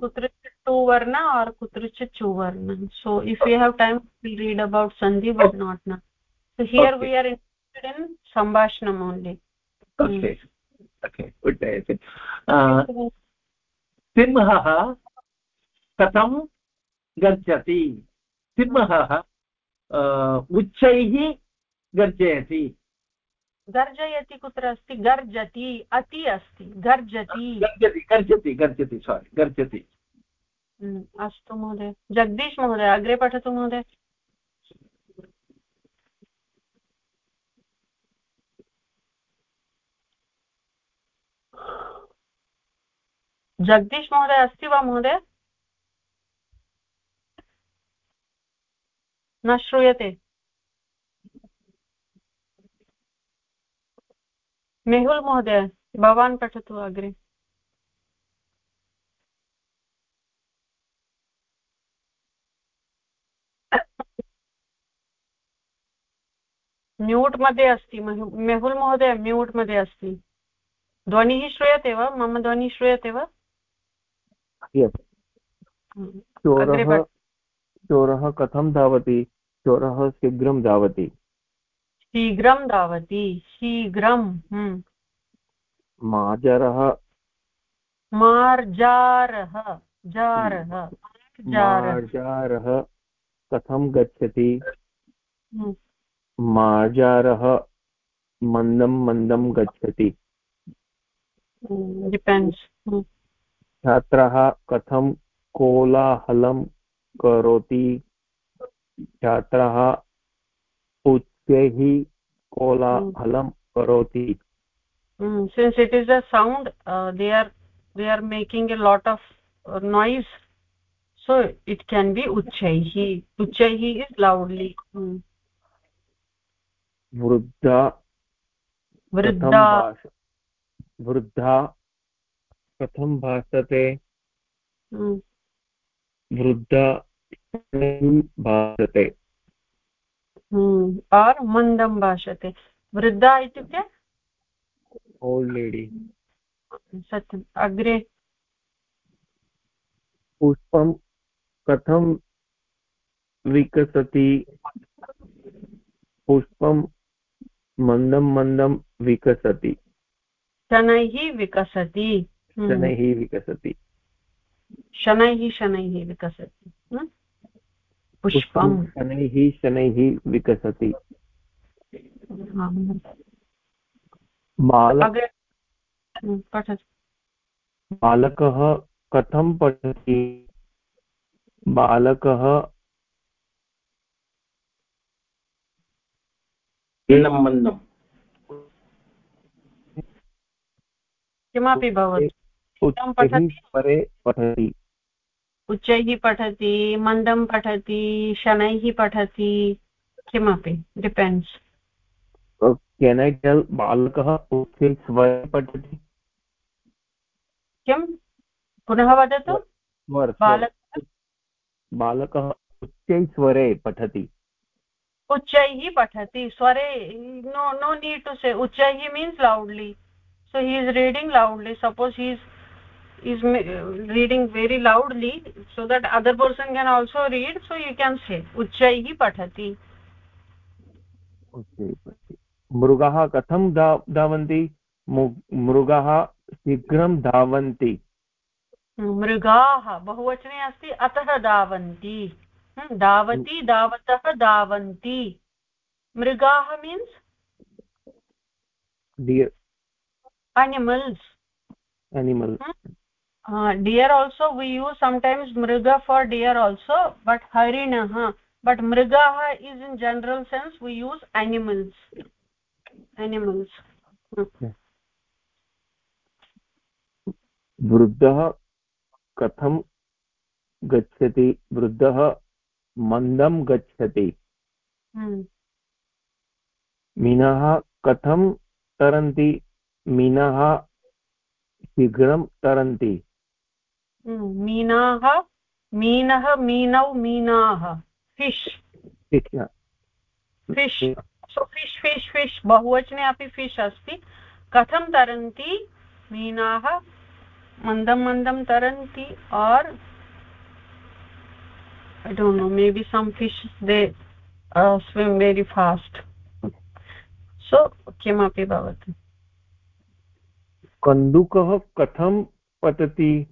Kutrichit two varna or kutrichit chu varna so if we have time we'll read about sandhi but not now. So here okay. we are interested in sambhashanam only okay. Okay. Day uh, सिंहः कथं गर्जति सिंहः उच्चैः गर्जयति गर्जयति कुत्र अस्ति गर्जति अति अस्ति गर्जति गर्जति गर्जति गर्जति सारि गर्जति अस्तु महोदय जगदीश महोदय अग्रे पठतु महोदय जगदीश महोदय अस्ति वा महोदय? न श्रूयते। मेहुल् महोदय, भवान् पठतु अग्रे। म्यूट् मध्ये अस्ति मेहुल् महोदय, म्यूट् मध्ये अस्ति। ध्वनिः श्रूयते वा? मम ध्वनिः श्रूयते वा? चोरः चोरः कथं धावति? चोरः शीघ्रं धावति। शीघ्रं धावति। शीघ्रं हम्म। मार्जारः मार्जारः। जारः। मार्जारः। कथं गच्छति? हम्म। मार्जारः मन्दं मन्दं गच्छति। Depends hmm. छात्र कथम कोलाहलं करोति? छात्रः उच्चैः कोलाहलं करोति। Since it is a sound they are they are making a lot of noise so it can be उच्चैः उच्चैः इस् लौड्लि वृद्धा वृद्धा। वृद्धा कथं भासते? वृद्धा भासते? और् मन्दं भाषते वृद्धा इत्युक्ते? ओल्ड् लेडि सत्यम् अग्रे। पुष्पं कथं विकसति? पुष्पं मन्दं मन्दं विकसति। शनैः विकसति। शनैः विकसति। शनैः शनैः विकसति पुष्पं शनैः शनैः विकसति। बालकः कथं पठति? बालकः किमपि भवति। परे पठति। उच्चैः पठति मन्दं पठति शनैः पठति किमपि डिपेण्ड्स् केन् ऐ टेल् बालकः स्वरे पठति? किं? पुनः वदतु। बालकः? उच्चैः स्वरे पठति। उच्चैः पठति। स्वरे no no need to say उच्चैः means loudly so he is reading loudly. Suppose he is is reading very loudly so that other person can also read so you can say uccaihi pathati मृगाः कथं धावन्ति मृगाः शीघ्रं धावन्ति मृगाः बहुवचने अस्ति अतः धावन्ति धावति धावतः धावन्ति मृगाः means animals animal deer also we use sometimes मृग फार् डियर् आल्सो बट् हरिणः बट् मृगः is in general sense we use animals animals वृद्धः कथं गच्छति? वृद्धः मन्दं गच्छति? मीनः कथं तरन्ति? मीनः शीघ्रं तरन्ति? मीनाः मीनः मीनौ मीनाः fish fish so fish fish fish बहुवचने अपि फिश् अस्ति। कथं तरन्ति? मीनाः। मन्दं मन्दं तरन्ति। Or I don't no may be some fish they swim very fast so किमपि भवति। कन्दुकः कथं पतति?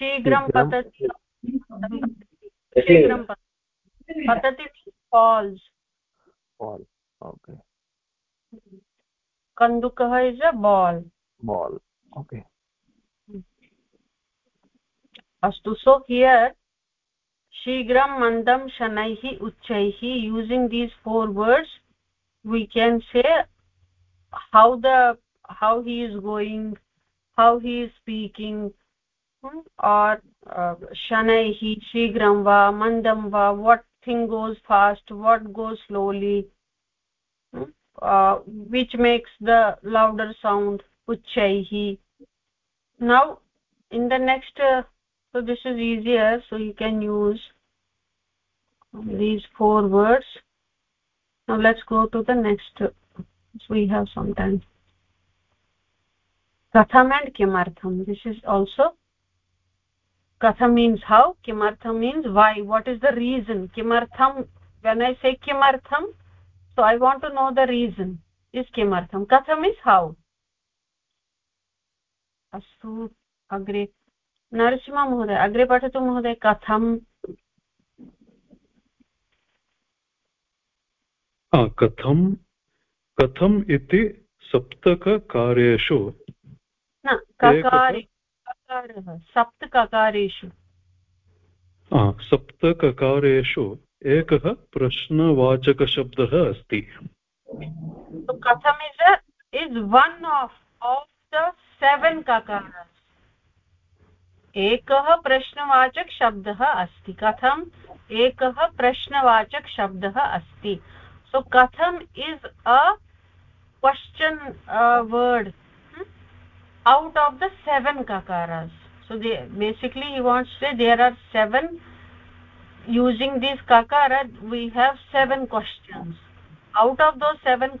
शीघ्रं पतति। शीघ्रं पतति। Falls fall कन्दुकः is a ball ball okay अस्तु सो हियर् शीघ्रं मन्दं शनैः उच्चैः using these four words we can say how the how he is going how he is speaking और शनैः शीघ्रं वा, मन्दं वा what thing goes fast what goes slowly which makes the louder sound उच्चैः now in the next so this is easier so you can use these four words now let's go to the next we have some time कथम् किमर्थं this is also कथं means how किमर्थं means why what is the reason किमर्थं when I say किमर्थं so I want to know the reason is किमर्थं कथम् is हौ अस्तु अग्रे नरसिंह महोदय अग्रे पठतु महोदय कथं कथं कथम् इति सप्तककार्येषु ककारि ककारि ककारः सप्तककारेषु सप्तककारेषु एकः प्रश्नवाचकशब्दः अस्ति। कथम् is is one of of the seven ककारस् एकः प्रश्नवाचक शब्दः अस्ति। कथम्? एकः प्रश्नवाचक शब्दः अस्ति। सो कथम् is a question word out of the seven kakaras so they basically he wants to say there are seven using this kakara we have seven questions out of those seven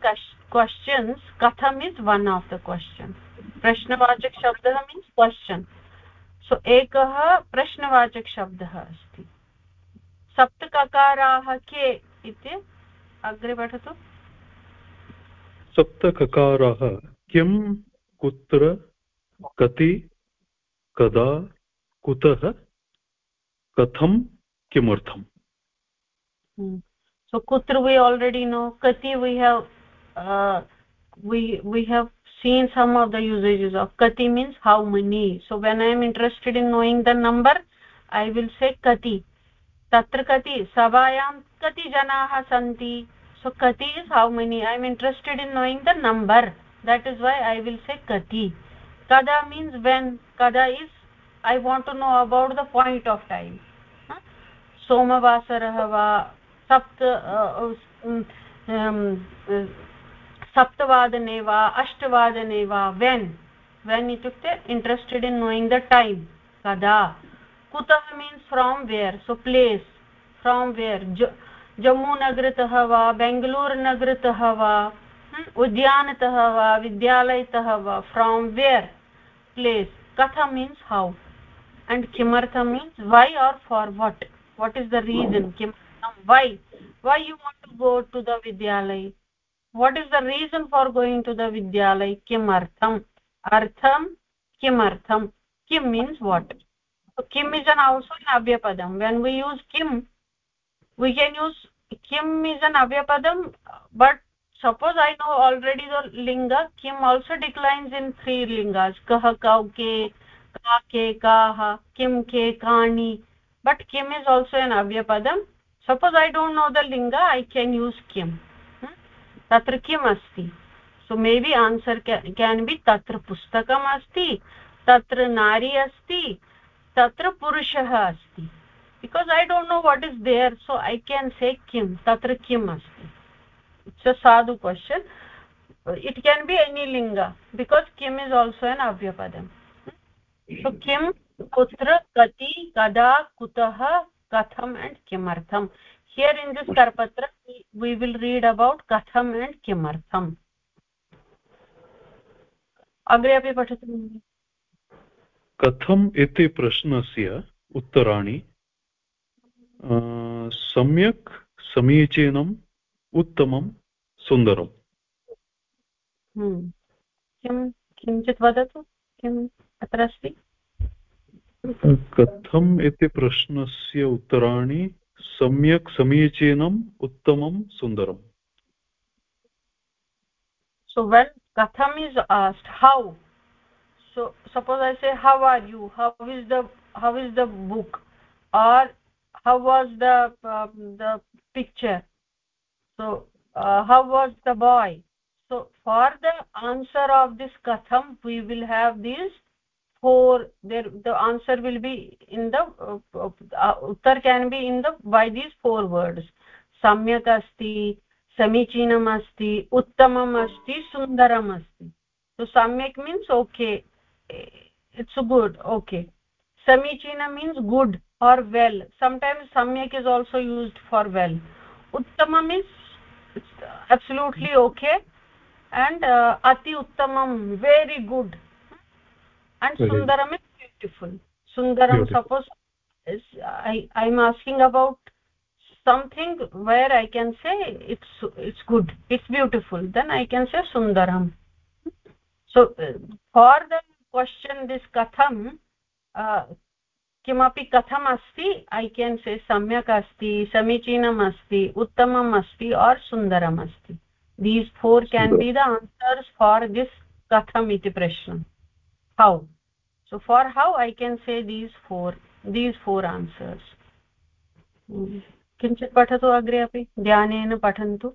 questions katham is one of the question प्रश्नवाचक शब्दः means question सो एकः प्रश्नवाचक शब्दः अस्ति सप्तककाराः के इति अग्रे पठतु सप्तककाराः किं कुत्र कति, कदा, कुतः, कथं, किमर्थम्? सो कुत्र वि आलरेडि नो कति we have we have seen some of the usages of कति means how many so when I am interested in knowing the number I will say कति. तत्र कति, सभायां कति जनाः सन्ति? सो कति is how many I am interested in knowing the number that is why I will say कति. Kada means when kada is, i want to know about the point of time. सोमवासरः वा सप्त सप्तवादने वा अष्टवादने वा when when इत्युक्ते interested in knowing the time कदा कुतः means from where so place from where जम्मूनगरतः वा बेङ्गलूरुनगरतः वा उद्यानतः वा विद्यालयतः वा फ्रोम् वेर् प्लेस कथा मीन्स् हौ अण्ड् किमर्थं means why or for what what is the reason किमर्थं why why you want to go to the विद्यालय what is the reason for going to the विद्यालय किमर्थम् अर्थं किमर्थं किं means what किम् इस् अन् औस् इन् अव्यपदं वेन् वी यूस् किं वी केन् यूस् किम् is an अव्यपदं but suppose i know already the linga kim also declines in three lingas kah kau ke ka ke kaah kim ke kani but kim is also an avyapadam suppose i don't know the linga i can use kim tatra kim asti so maybe answer can, be tatra pustakam asti tatra nari asti tatra purushah asti because i don't know what is there so i can say kim tatra kim asti a sadhu question it can be any linga because kim is also an avyapadam so kim kutra kati kada kutah katham and kimartham here in this karpatra we will read about katham and kimartham अग्रे अपि पठतु कथम् इति प्रश्नस्य उत्तराणि सम्यक् समीचीनम् उत्तमं सुन्दरं किं किञ्चित् वदतु किम् अत्र अस्ति कथम् इति प्रश्नस्य उत्तराणि सम्यक् समीचीनम् उत्तमं सुन्दरम् सो वेल् कथम् is asked how so suppose I say how are you how is the how is the book or how was the picture so uh, how was the boy? So for the answer of this katham we will have these four. There the answer will be in the uh, uh, uttar can be in the by these four words. Samyak asti samichinam asti uttamam asti sundaram asti. So samyak means okay. It's good okay. Samichina means good or well. Sometimes samyak is also used for well. Uttamam is absolutely okay. And uh, ati uttamam very good. And very sundaram is beautiful. Sundaram beautiful. suppose is, i i am asking about something where i can say it's it's good it's beautiful. Then i can say sundaram. So uh, for the question this katham uh, किमपि कथम् अस्ति ऐ can से सम्यक् अस्ति समीचीनम् अस्ति उत्तमम् अस्ति और् सुन्दरम् अस्ति these four can be the answers for this कथम् इति प्रश्नम् हौ so for how i can say these four these four answers. किञ्चित् पठतु अग्रे अपि ध्यानेन पठन्तु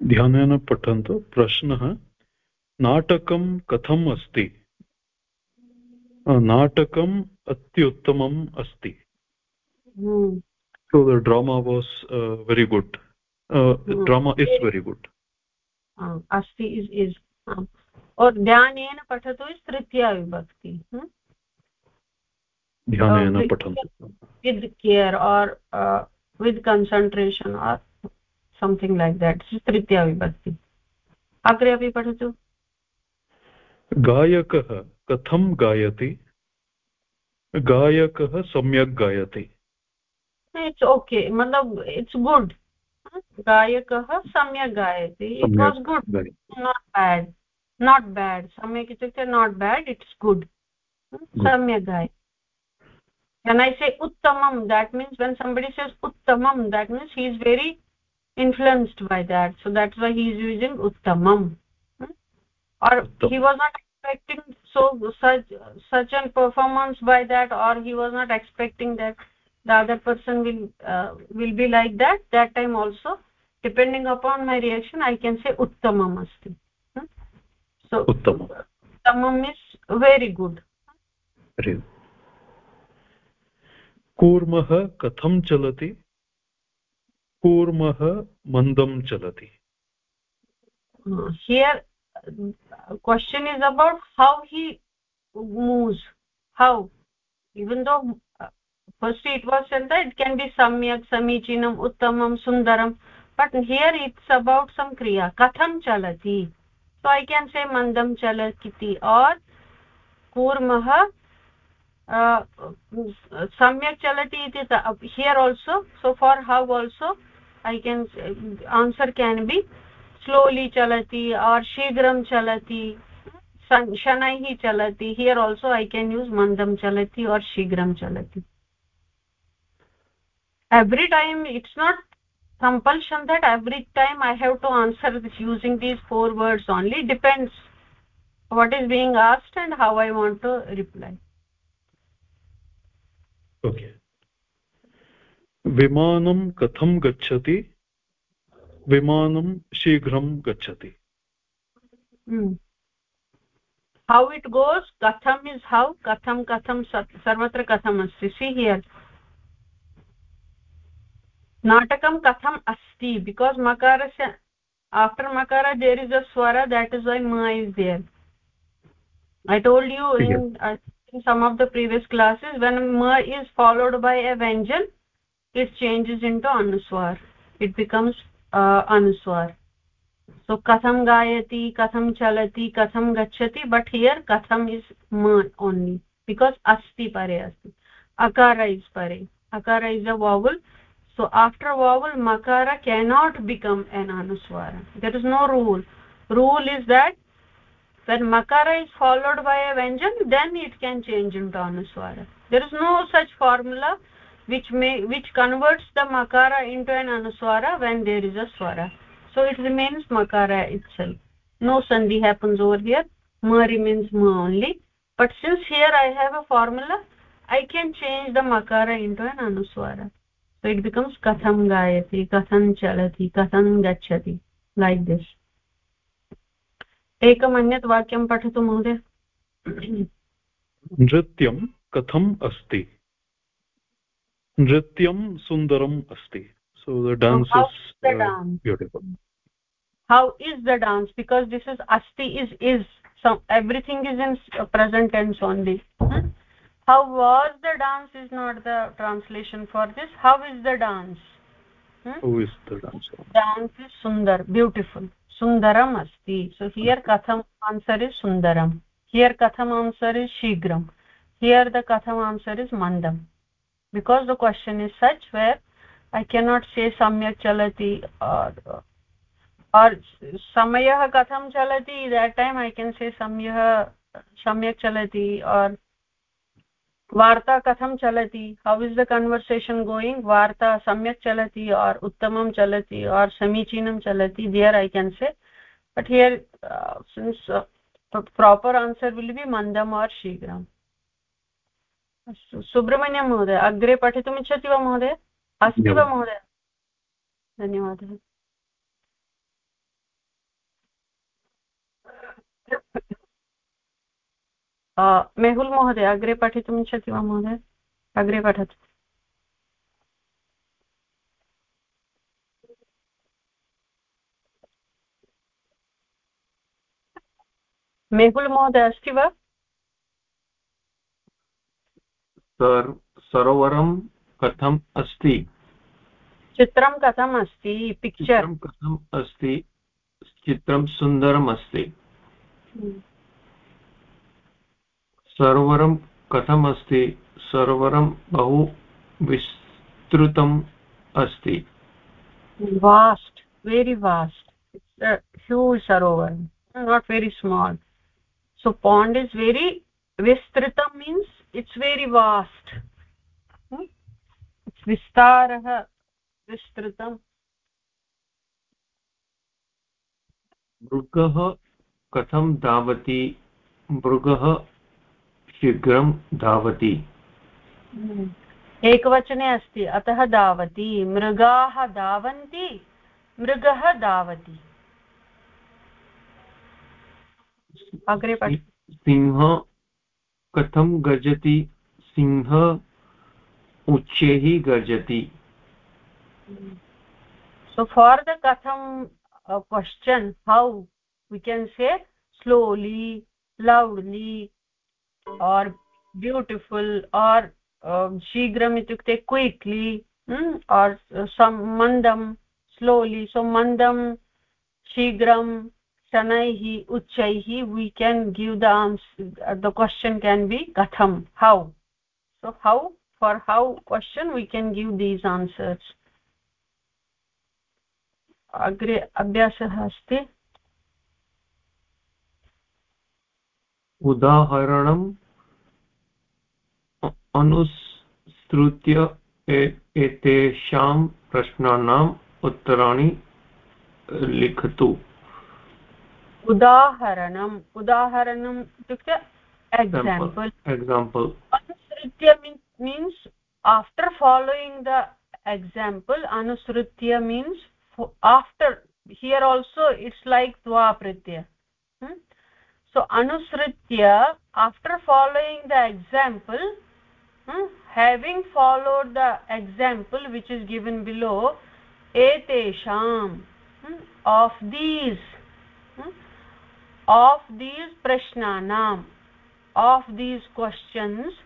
ध्यानेन पठन्तु प्रश्नः नाटकं कथम् अस्ति अत्युत्तमम् अस्ति। so the drama was uh, very good. Uh, hmm. drama is very good. uh, asti is is uh, और ध्यानेन पठतु तृतीया विभक्ति ध्यानेन पठन्तु। With care or with concentration or something like that तृतीया विभक्ति। अग्रे अपि पठतु। गायकः कथं गायति? गायकः सम्यक् गायति इट्स् ओके मतलब इट्स् गुड् गायकः सम्यक् गायति it was good not bad not bad सम्यक् इत्युक्ते नाट् बेड् इट्स् गुड् सम्यक् गाय when i say uttamam that means when somebody says uttamam that means he is very influenced by that so that's why he is using uttamam hmm? or he was not expecting so such such an performance by that or he was not expecting that the other person will uh, will be like that that time also depending upon my reaction i can say uttamam asti hmm? so उत्तमम् उत्तमम् is very good कूर्मः कथं चलति कूर्मः मन्दं चलति here question is about how he moves how even though uh, first it was said that it can be samyak samichinam uttamam sundaram but here it's about some kriya katham chalati so i can say mandam chalakiti or kurmah samyak chalati iti here also so for how also i can say, answer can be slowly चलति, or शीघ्रं चलति, शनैः चलति। Here also I can use मन्दं चलति or शीघ्रं चलति। Every time it's not compulsion that every time I have to answer this using these four words only depends what is being asked and how I want to reply विमानं कथं गच्छति? विमानं शीघ्रं गच्छति। हौ इट् गोस् कथम् is how कथं कथं? सर्वत्र कथम् अस्ति? सि हियर् नाटकं कथम् अस्ति? बिकास् मकारस्य आफ्टर् मकार देर् इस् अ स्वर देट् इस् वै मा is there I told you in some of the previous classes when म इस् फालोड् बै अ व्यञ्जन् इट् चेञ्जस् इन् टु अनुस्वार् इट् बिकम्स् अनुस्वर। सो कथं गायति, कथं चलति, कथं गच्छति बट् हियर् कथम् इस् म ओन्ली बिकास् अस्ति परे अस्ति। अकार इस् परे। अकार is a vowel so after vowel मकार केनाट् बिकम् एन् अनुस्वार। There is no rule rule is that when मकार is followed by a व्यञ्जन् then it can change into अनुस्वार। There is no such formula which may which converts the makara into an anuswara when there is a swara so it remains makara itself no sandhi happens over here ma remains ma only but since here i have a formula i can change the makara into an anuswara so it becomes katham gayati katham chalati katham gachati like this एकम् अन्यत् वाक्यं पठतु महोदय नृत्यं कथम् अस्ति नृत्यं सुन्दरम् अस्ति so the dance how is the uh, dance? beautiful how is the dance because this is asti is is so everything is in uh, present tense only hmm? how was the dance is not the translation for this how is the dance hmm? who is the dancer dance is sundar beautiful sundaram asti so here katham answer is sundaram here katham answer is shigram here the katham answer is mandam Because the question is such where i cannot say samyak chalati or or samayah katham chalati that time i can say samyah samyak chalati or chalati how is the conversation going varta samyak chalati or uttamam chalati or samichinam chalati there i can say but here uh, since uh, proper answer will be mandam or shigram अस्तु सुब्रह्मण्यं महोदय अग्रे पठितुमिच्छति वा महोदय? अस्ति वा महोदय? धन्यवादः। मेहुल् महोदय अग्रे पठितुम् इच्छति वा महोदय? अग्रे पठतु। मेहुल् महोदय अस्ति वा? सरोवरं कथम् अस्ति? चित्रं कथम् अस्ति? पिक्चर् कथम् अस्ति? चित्रं सुन्दरम् अस्ति। हम्म। सरोवरं कथम् अस्ति? सरोवरं बहु विस्तृतम् अस्ति। Vast very vast huge Sarovar. Not very small so pond is very विस्तृतं means it's very vast विस्तारः विस्तृतम् मृगः कथं धावति मृगः शीघ्रं धावति। एकवचने अस्ति अतः धावति मृगाः धावन्ति मृगः धावति अग्रे सिंह कथम गर्जती? सिंह उच्चैः गर्जती। सो फार् द कथं question how we can say slowly loudly और ब्यूटिफुल और शीघ्रम् इत्युक्ते क्विक्लि और् सं मन्दं सो मंदम शीघ्रं shanaihi uchaihi we can give the answer uh, the question can be katham how so how for how question we can give these answers अग्रे अभ्यासः अस्ति उदाहरणम् अनुसृत्य एतेषां प्रश्नानाम् उत्तराणि लिखतु उदाहरणम् उदाहरणम् इत्युक्ते एक्साम्पल् एक्साम्पल् अनुसृत्य means after following the example anusrutya means after here also it's like tva pratyaya hmm? so anusrutya after following the example hmm, having followed the example which is given below etesham hmm, of these hmm, of these prashnanam of these questions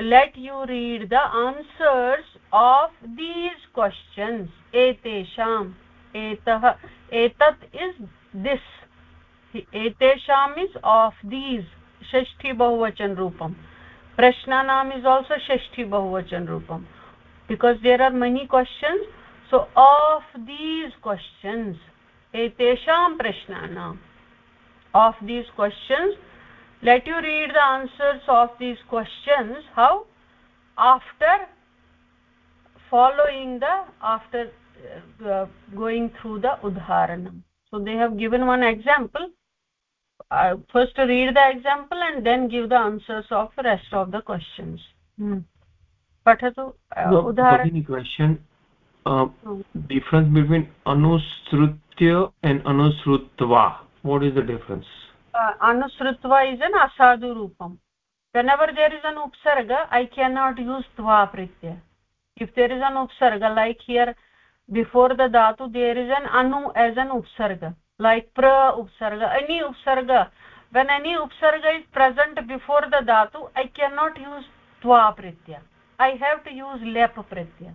let you read the answers of these questions. Etesham. Etah. Etat is this. Etesham is of these. Shashti bahuvachan rupam. Prashnanam is also shashti bahuvachan rupam. Because there are many questions so of these questions etesham prashnanam of these questions. Let you read the answers of these questions. How? After following the after uh, going through the udharanam so they have given one example. Uh, first read the example and then give the answers of the rest of the questions. Hmm. pathatu uh, udharan question. Uh, hmm. difference between anusrutya and anusrutva what is the difference uh, anusrutva is an asadu rupam whenever there is an upsarga i cannot use tva pratyaya if there is an upsarga like here before the dhatu there is an anu as an upsarga like pra upsarga any upsarga when any upsarga is present before the dhatu i cannot use tva pratyaya i have to use lep pratyaya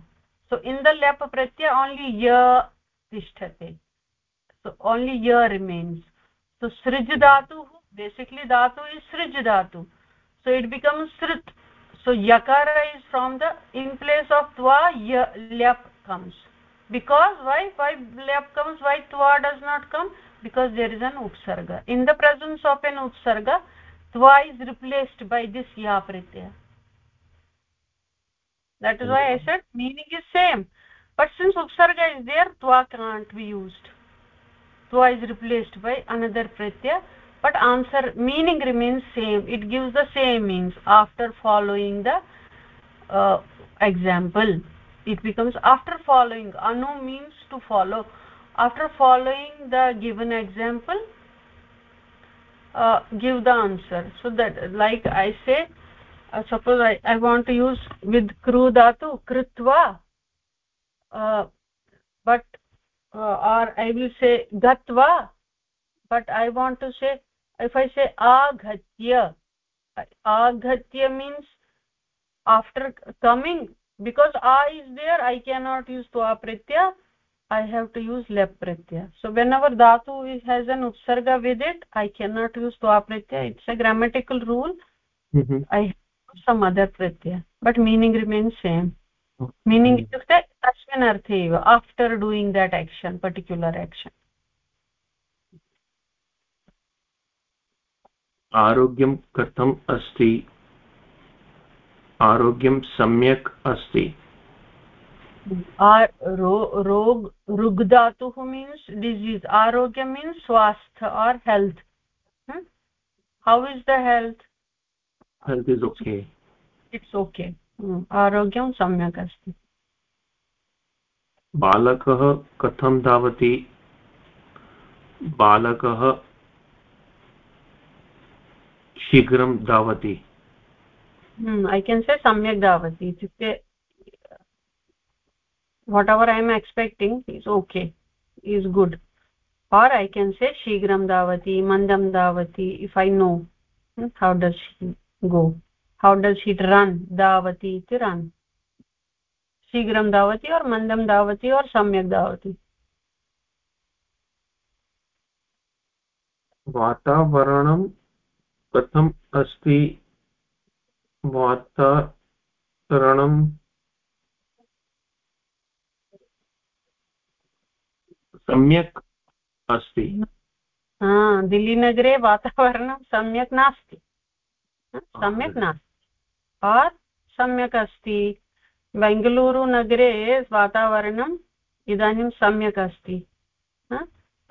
so in the lep pratyaya only ya tishthate so only ya remains so srij dhatu basically dhatu is srij dhatu so it becomes srit so yakara is from the in place of twa ya lyap comes because why why lyap comes why twa does not come because there is an upsarga in the presence of an upsarga twa is replaced by this ya pratyaya that is why i said meaning is same but since upsarga is there twa can't be used twa is replaced by another pratyaya but answer meaning remains same. It gives the same means after following the uh, example. It becomes after following. Anu means to follow. After following the given example uh, give the answer. So that like i say uh, suppose I, I want to use with kru dhatu kritva uh, but or i will say gatva but i want to say if i say aghatya aghatya means after coming because a is there i cannot use tva pratyaya i have to use lep pratyaya so whenever dhatu is, has an upsarga with it i cannot use tva pratyaya it's a grammatical rule mm -hmm. i have some other pratyaya but meaning remains same meaning इत्युक्ते तस्मिन् अर्थे एव after doing that action particular action आरोग्यं कथम् अस्ति? आरोग्यं सम्यक् अस्ति? रोग ऋग्धातुः मीन्स् डिजीस् आरोग्य मीन्स् स्वास्थ्य or health how is the health health is okay it's okay आरोग्यं सम्यक् अस्ति। बालकः कथं धावति? बालकः शीघ्रं धावति। ऐ केन् से सम्यक् धावति। इत्युक्ते whatever I am expecting is okay is good or I can say शीघ्रं धावति मन्दं धावति if I know how does go how does it run davati iti run. शीघ्रं धावति और् मन्दं धावति और् सम्यक् धावति वातावरणं कथम् अस्ति वातावरणं सम्यक् अस्ति दिल्लीनगरे वातावरणं सम्यक् नास्ति सम्यक् नास्ति आर् सम्यक् अस्ति बेङ्गलूरुनगरे वातावरणम् इदानीं सम्यक् अस्ति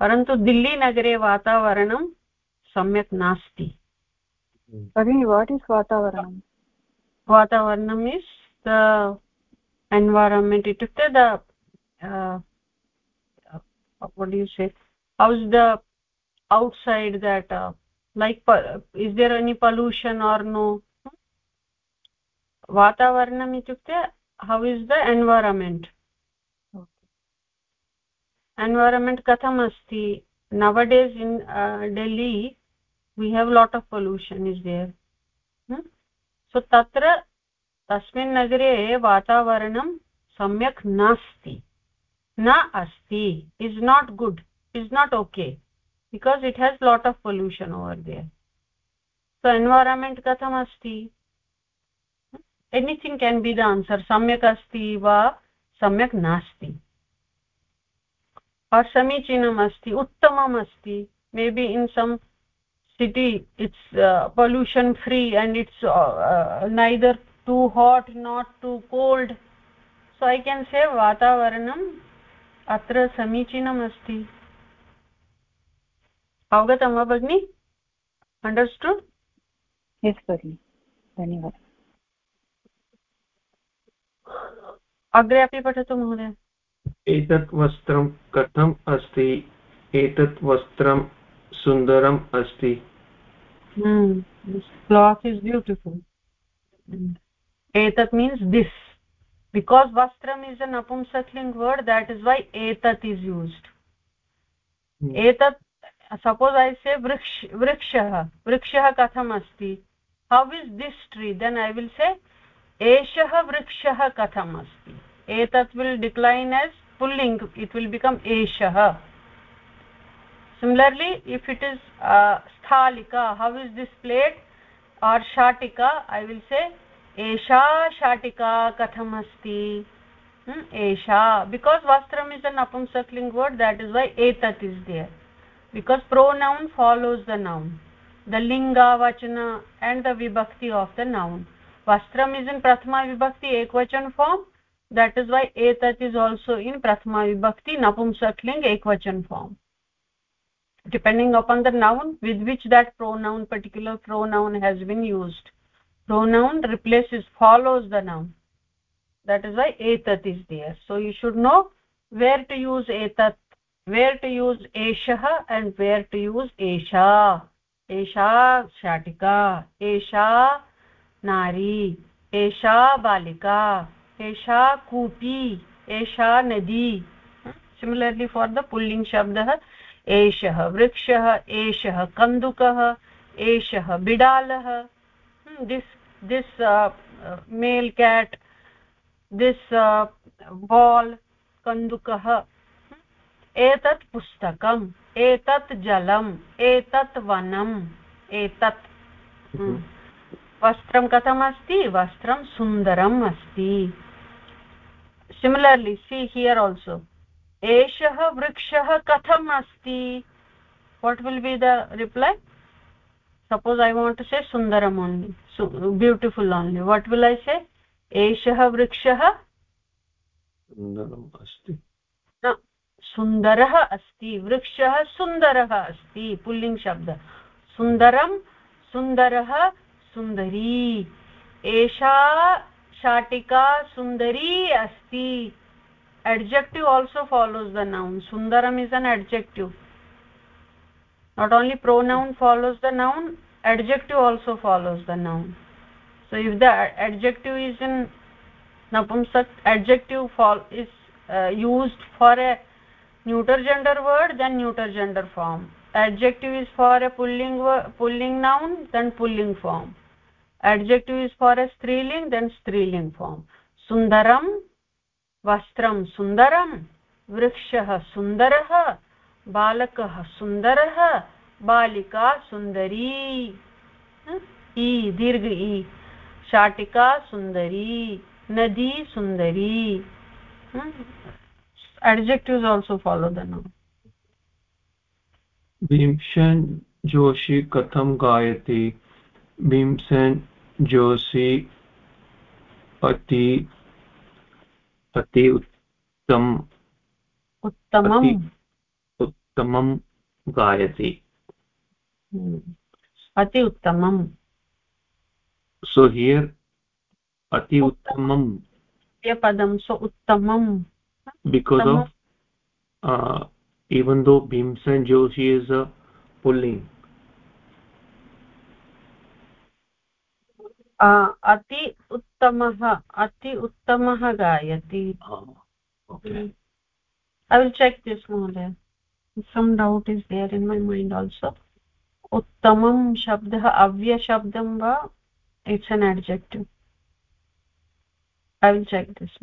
परन्तु दिल्लीनगरे वातावरणं सम्यक् नास्ति भगिनि वाट् इस् वातावरणं वातावरणम् is the itukte the uh, what do you say how's the outside that uh, like is there any pollution or no वातावरणम् इत्युक्ते हौ इस् द एन्वारमेण्ट् एन्वारमेण्ट् कथम् अस्ति? Nowadays in Delhi we have lot of pollution is there so तत्र तस्मिन् नगरे वातावरणं सम्यक् नास्ति। न अस्ति। Is not good is not okay because it has lot of pollution over there so environment कथम् अस्ति? Anything can be the answer सम्यक् अस्ति वा सम्यक् नास्ति समीचीनम् अस्ति उत्तमम् अस्ति may be in some city it's pollution free and it's neither too hot not too cold so I can say वातावरणम् अत्र समीचीनम् अस्ति अवगतं वा भगिनि अण्डर्स्टुड् धन्यवादः अग्रे अपि पठतु महोदय। एतत् वस्त्रं कथम् अस्ति? एतत् वस्त्रं सुन्दरम् अस्ति। क्लात् इस् ब्यूटिफुल् एतत् मीन्स् दिस् बिकास् वस्त्रम् इस् अ नपुंसक्लिङ्ग् वर्ड् देट् इस् वै एतत् इस् यूस्ड् एतत् suppose i say vriksh vrikshah vrikshah katham asti how is this tree? Then i will say एषः वृक्षः कथम् अस्ति? एतत् विल् डिक्लैन् एस् पुल्लिङ्ग् इट् विल् बिकम् एषः. Similarly if it is स्थालिका how is this plate or शाटिका I will से एषा शाटिका कथम् अस्ति एषा बिकास् वस्त्रम् इस् अ नपुंसक्लिङ्ग् वर्ड् देट् इस् वै एतत् is there because pronoun follows the noun the लिङ्गावचन and the विभक्ति of the noun vastram is in prathama vibhakti ekvachan form that is why etat is also in prathama vibhakti napumsakling ekvachan form depending upon the noun with which that pronoun particular pronoun has been used pronoun replaces follows the noun that is why etat is there so you should know where to use etat where to use eshah and where to use esha esha shatika esha नारी एषा बालिका एषा कूपी एषा नदी। Similarly for the पुल्लिङ्ग् शब्दः एषः वृक्षः एषः कन्दुकः एषः बिडालः। This this male cat this ball कन्दुकः। hmm, एतत् पुस्तकम्, एतत् जलम्, एतत् वनम्, एतत्. Hmm. Mm-hmm. वस्त्रं कथमस्ति? वस्त्रं सुन्दरम् अस्ति। सिमिलर्लि सी हियर् आल्सो एषः वृक्षः कथम् अस्ति? What will be the reply suppose I want to say सुन्दरम् only beautiful only what will I say एषः वृक्षः सुन्दरः अस्ति। वृक्षः सुन्दरः अस्ति। पुल्लिङ्ग् शब्द। सुन्दरं सुन्दरः सुन्दरी एषा शाटिका सुन्दरी अस्ति adjective also follows the noun sundaram is an adjective not only pronoun follows the noun adjective also follows the noun so if the adjective is in napumsak adjective fall is uh, used for a neuter gender word then neuter gender form adjective is for a pulling pulling noun then pulling form Adjective is for a striling then striling form sundaram vastram sundaram vrikshah sundarah बालकः सुन्दरः बालिका सुन्दरी ई दीर्घ ई शाटिका सुन्दरी नदी सुन्दरी adjectives also follow the noun Bhimsen Joshi कथं गायति भीमसेन जोशी अति अति उत्तम उत्तम उत्तमम गायति अति उत्तमम सो हियर अति उत्तमम पदम सो उत्तम because of even though Bhimsen Joshi is a pulling अति उत्तमः अति उत्तमः गायति। ऐ विल् चेक् दिस् महोदय some doubt is there in my mind also उत्तमं शब्दः अव्यशब्दं वा it's an adjective I will check this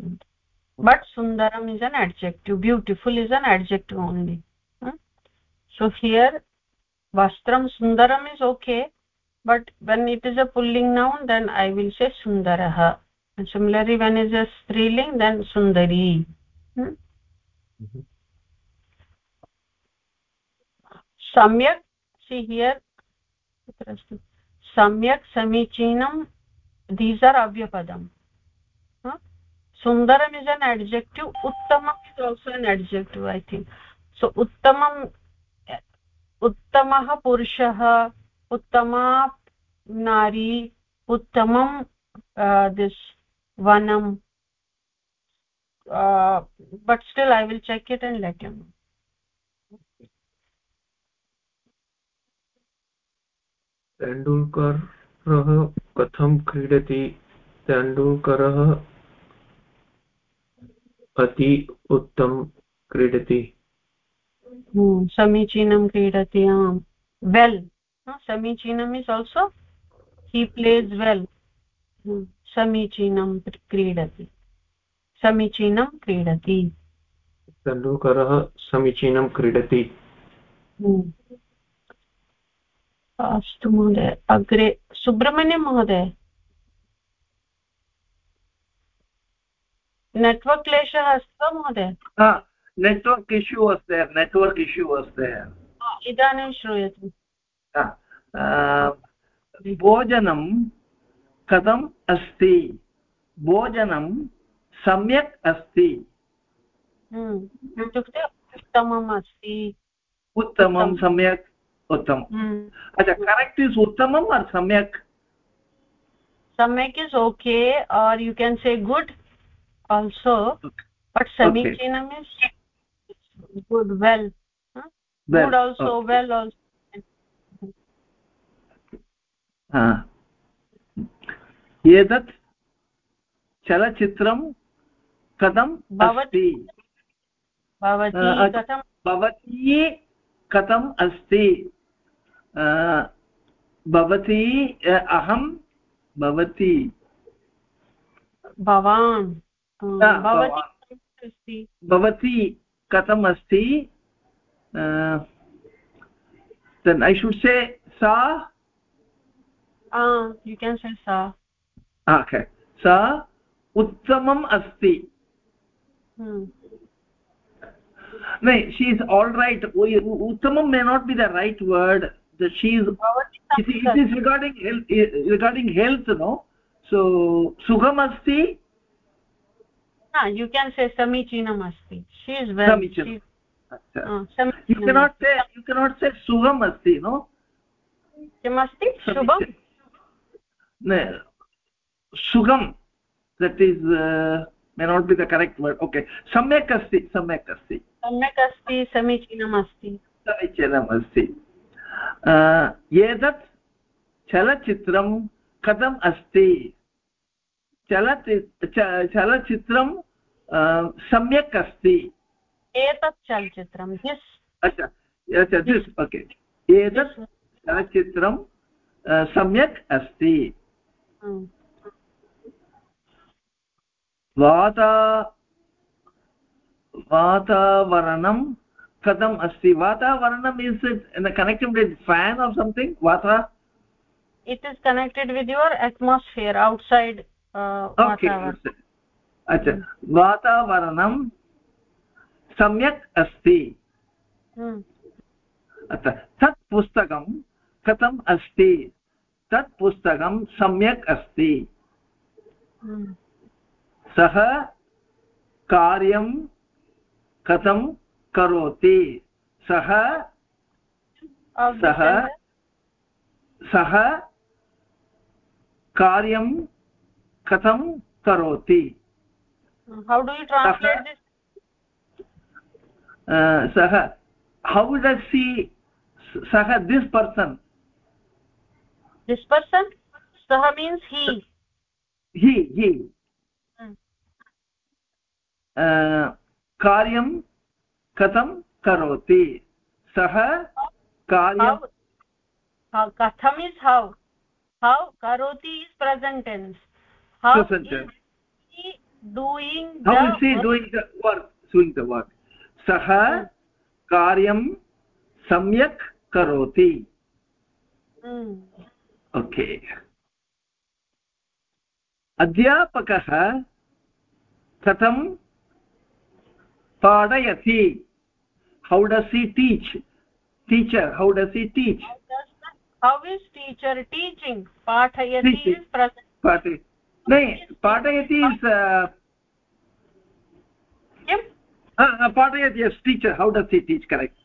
but सुन्दरम् is an adjective beautiful is an adjective only so here वस्त्रं सुन्दरम् is okay. But when it is a pulling noun then i will say sundarah and similarly when it is a striling then sundari hmm? सम्यक् see here कुत्र अस्ति सम्यक् समीचीनं these are अव्यपदम् सुन्दरम् is an adjective उत्तमम् is also an adjective I think so उत्तमम् उत्तमः उत्तमा नारी उत्तमं this uh, but still i will check it and let you know. तेण्डुल्करः कथं क्रीडति? तेण्डुल्करः अति उत्तम क्रीडति। Hmm, समीचीनं क्रीडति आम्। वेल् समीचीनम् is also he plays well समीचीनं क्रीडति। समीचीनं क्रीडति। तेण्डुल्करः समीचीनं क्रीडति। अस्तु महोदय अग्रे सुब्रह्मण्यं महोदय। नेट्वर्क् क्लेशः अस्ति वा महोदय? Network issue network issue was there इदानीं श्रूयते। भोजनं कथम् अस्ति? भोजनं सम्यक् अस्ति। इत्युक्ते उत्तमम् अस्ति। उत्तमं सम्यक् उत्तमम्। अच्छा करेक्ट् इस् उत्तमम् आर् सम्यक्? सम्यक् is okay or you can say good also but समीचीनम् is good well good also well also एतत् चलचित्रं कथम् अस्ति? भवती कथम् अस्ति? भवती अहं भवती। भवान्। भवती कथम् अस्ति? i should say sa ah you can say sa okay sa uttamam asti hmm no she is all right uttamam may not be the right word the she is it, it is regarding health regarding health no so sugham asti ah you can say samichinam asti she is well samichinam you cannot say you cannot say sugham asti no किम् अस्ति सुगम that is uh, may not be the correct word. Okay. Samyak asti samyak asti. सम्यक् अस्ति समीचीनम् अस्ति समीचीनम् अस्ति एतत् चलचित्रं कथम् अस्ति चलचि चलचित्रं सम्यक् अस्ति एतत् चलचित्रं अच्छा अच्छा ओके एतत् चलचित्रं सम्यक् अस्ति वाता वातावरणं कथम् अस्ति? वातावरणम् is connected with? Fan or something वाता it is connected with your atmosphere outside अच्छा वातावरणं सम्यक् अस्ति। तत् पुस्तकं कथम् अस्ति? तत् पुस्तकं सम्यक् अस्ति। सः कार्यं कथं करोति? सः सः सः कार्यं कथं करोति? How do you translate this? uh, sah how does he sah this person? Sah means he. He he. Hmm. Uh, कार्यं कथं करोति? सः कथम् इस् हौ हौ करोति इस् प्रसेण्टेन्स् सः hmm. कार्यं सम्यक् करोति। hmm. ओके। अध्यापकः कथं पाठयति? How does he teach teacher how does he teach how does the- how is teacher teaching? Pathayati Teaching. is present पाठय नै पाठयति पाठयति yes teacher how does he teach correct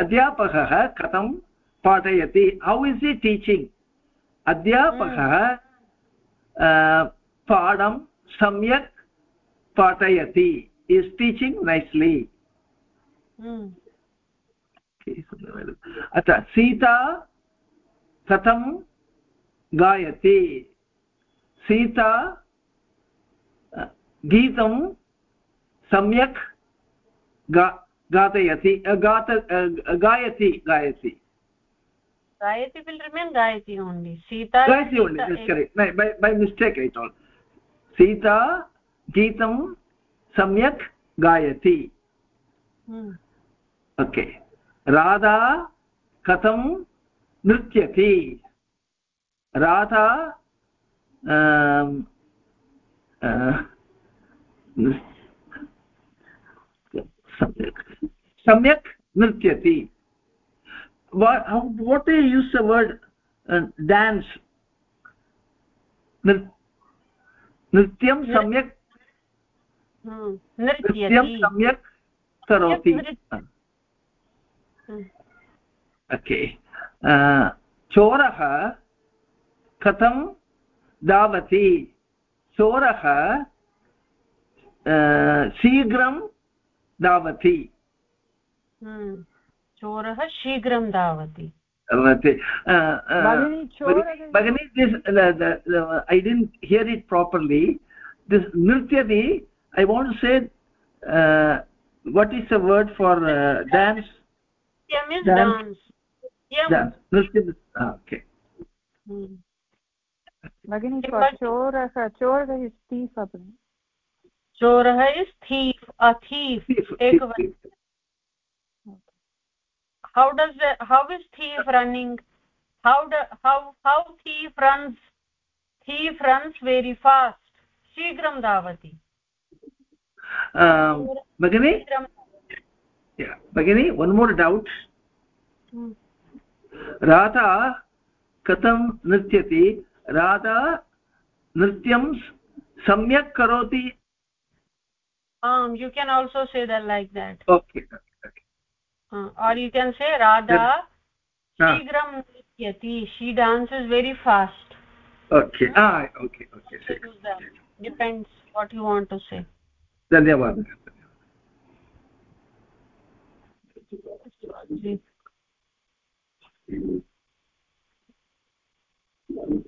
अध्यापकः कथं पाठयति हौ इस् हि टीचिङ्ग् अध्यापकः पाठं सम्यक् पाठयति. Is teaching nicely. अत्र सीता कथं गायति? सीता गीतं सम्यक् गा गातयति गात गायति गायति। Gayati will remain gayati only sita गायति only that's correct by, by, by mistake I told Sita गीतं सम्यक् गायति hmm. ओके राधा कथं नृत्यति राधा आम्, अ, नृ- सम्यक् सम्यक् नृत्यति what you use the word dance नृत्यं सम्यक् Hmm. नृत्यं नृत्यति सम्यक् करोति नृत्य- Hmm. ओके चोरः कथं धावति चोरः अ, शीघ्रं धावति Hmm. चोरः शीघ्रं धावति। अ, अ, भगिनी, this I didn't hear it properly this नृत्यति I want say what is the word for dance. भगिनी? चोरः चोरः चोरः thief a thief. एकवचन how does the, how is thief running how do, how how thief runs thief runs very fast शीघ्रं धावति भगिनी शीघ्रं Yeah. भगिनी one more doubt Hmm. Radha कथं नृत्यति राधा नृत्यं सम्यक् करोति um you can also say that like that okay uh, Hmm. or you can say radha shigram she dances very fast. Okay. Hmm. Ah okay okay. Six, six. depends what you want to say. Dhanyawad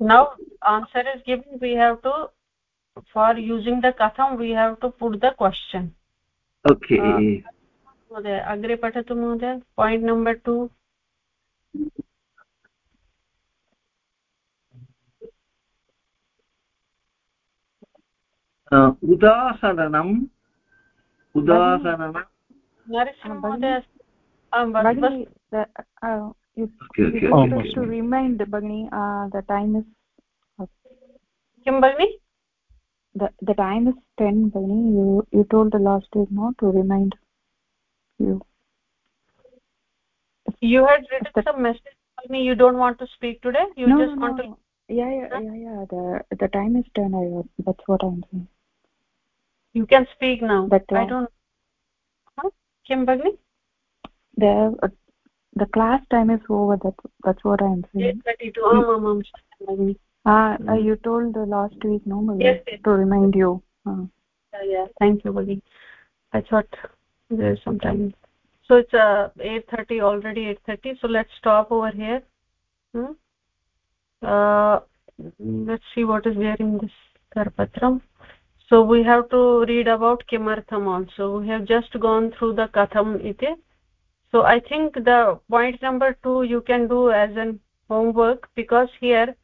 now answer is given. We have to for using the katham we have to put the question. Okay. Uh, महोदय अग्रे पठतु महोदय point number two उदाहरणम् उदाहरणम् नरसिंहमहोदय अस्ति आं वद- भगिनी uh, Um, uh, the time is किं भगिनि the the time is 10 भगिनी you you told the last week no to remind you. You had written some message for me you don't want to speak today? You no, just no, want to yeah yeah yeah yeah. The the time is done i that's what i'm saying. You can speak now. But uh, i don't huh? kim bagni the uh, the class time is over. That that's what i'm saying. yes, 32 oh, um, um, um, ah uh, you told the last week normally yes, yes. to remind you. Uh. yeah, yeah. Thank you bagni i thought there's some time so it's uh 8:30 already 8:30 so let's stop over here. Hmm? uh let's see what is there in this karpatram. So we have to read about kimartham also. We have just gone through the katham iti so i think the point number 2 you can do as an homework because here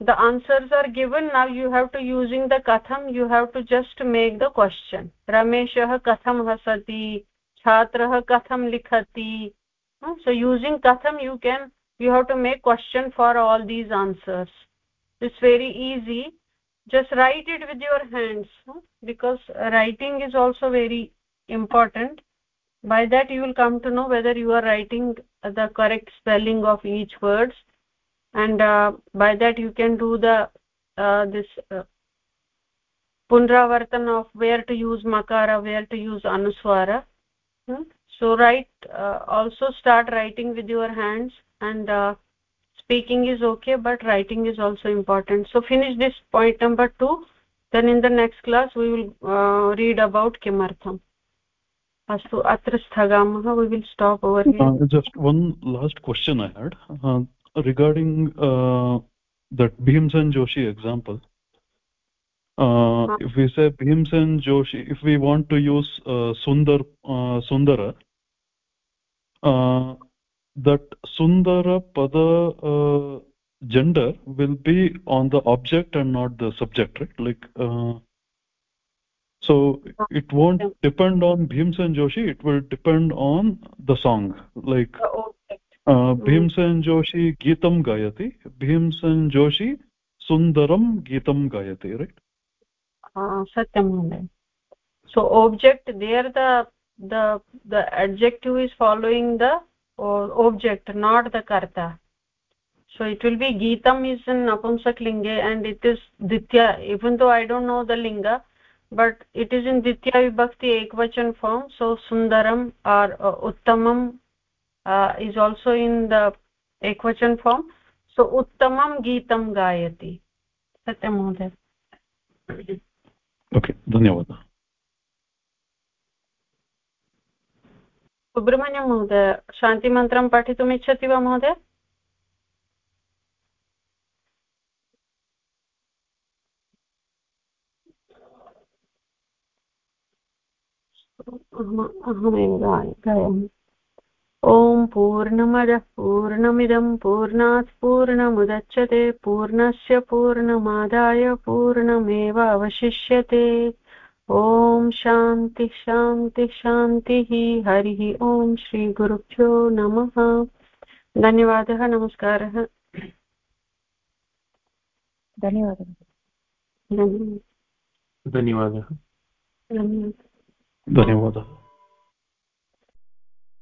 the answers are given. Now you have to using the katham you have to just make the question. Rameshah katham hasati chhatrah katham likhati so using katham you can you have to make question for all these answers. It's very easy. Just write it with your hands because writing is also very important. By that you will come to know whether you are writing the correct spelling of each words. And uh, by that you can do the uh, this uh, punravartan of where to use makara where to use anuswara Hmm. so write uh, also start writing with your hands and uh, speaking is okay but writing is also important. So finish this point number 2 then in the next class we will uh, read about kimartham. Astu atra sthagamah we will stop over here. Uh, just one last question i had. Uh, regarding uh, that bhimsen joshi example uh, if we say bhimsen joshi if we want to use uh, sundar uh, sundara uh, that sundara pada uh, gender will be on the object and not the subject right? Like uh, so it won't depend on bhimsen joshi it will depend on the song like uh, bhimsen joshi geetam gayati bhimsen joshi sundaram geetam gayati right satyam mhoday so object there the the the adjective is following the uh, object not the karta so it will be geetam is in napumsak linge and it is ditya even though i don't know the linga but it is in ditya vibhakti ekvachan form so sundaram or uh, uttamam uh, is also in the ekvachan form so uttamam geetam gayati satyam mohoday okay dhanyawad Subrahmanyam महोदय शान्तिमन्त्रं पठितुम् इच्छति वा महोदय? अहमेव गायामि। ॐ पूर्णमदः पूर्णमिदं पूर्णात् पूर्णमुदच्यते पूर्णस्य पूर्णमादाय पूर्णमेव अवशिष्यते ॐ शान्ति शान्ति शान्तिः हरिः ॐ श्रीगुरुभ्यो नमः। धन्यवादः नमस्कारः। धन्यवादः। धन्यवादः। धन्यवादः। धन्यवादः।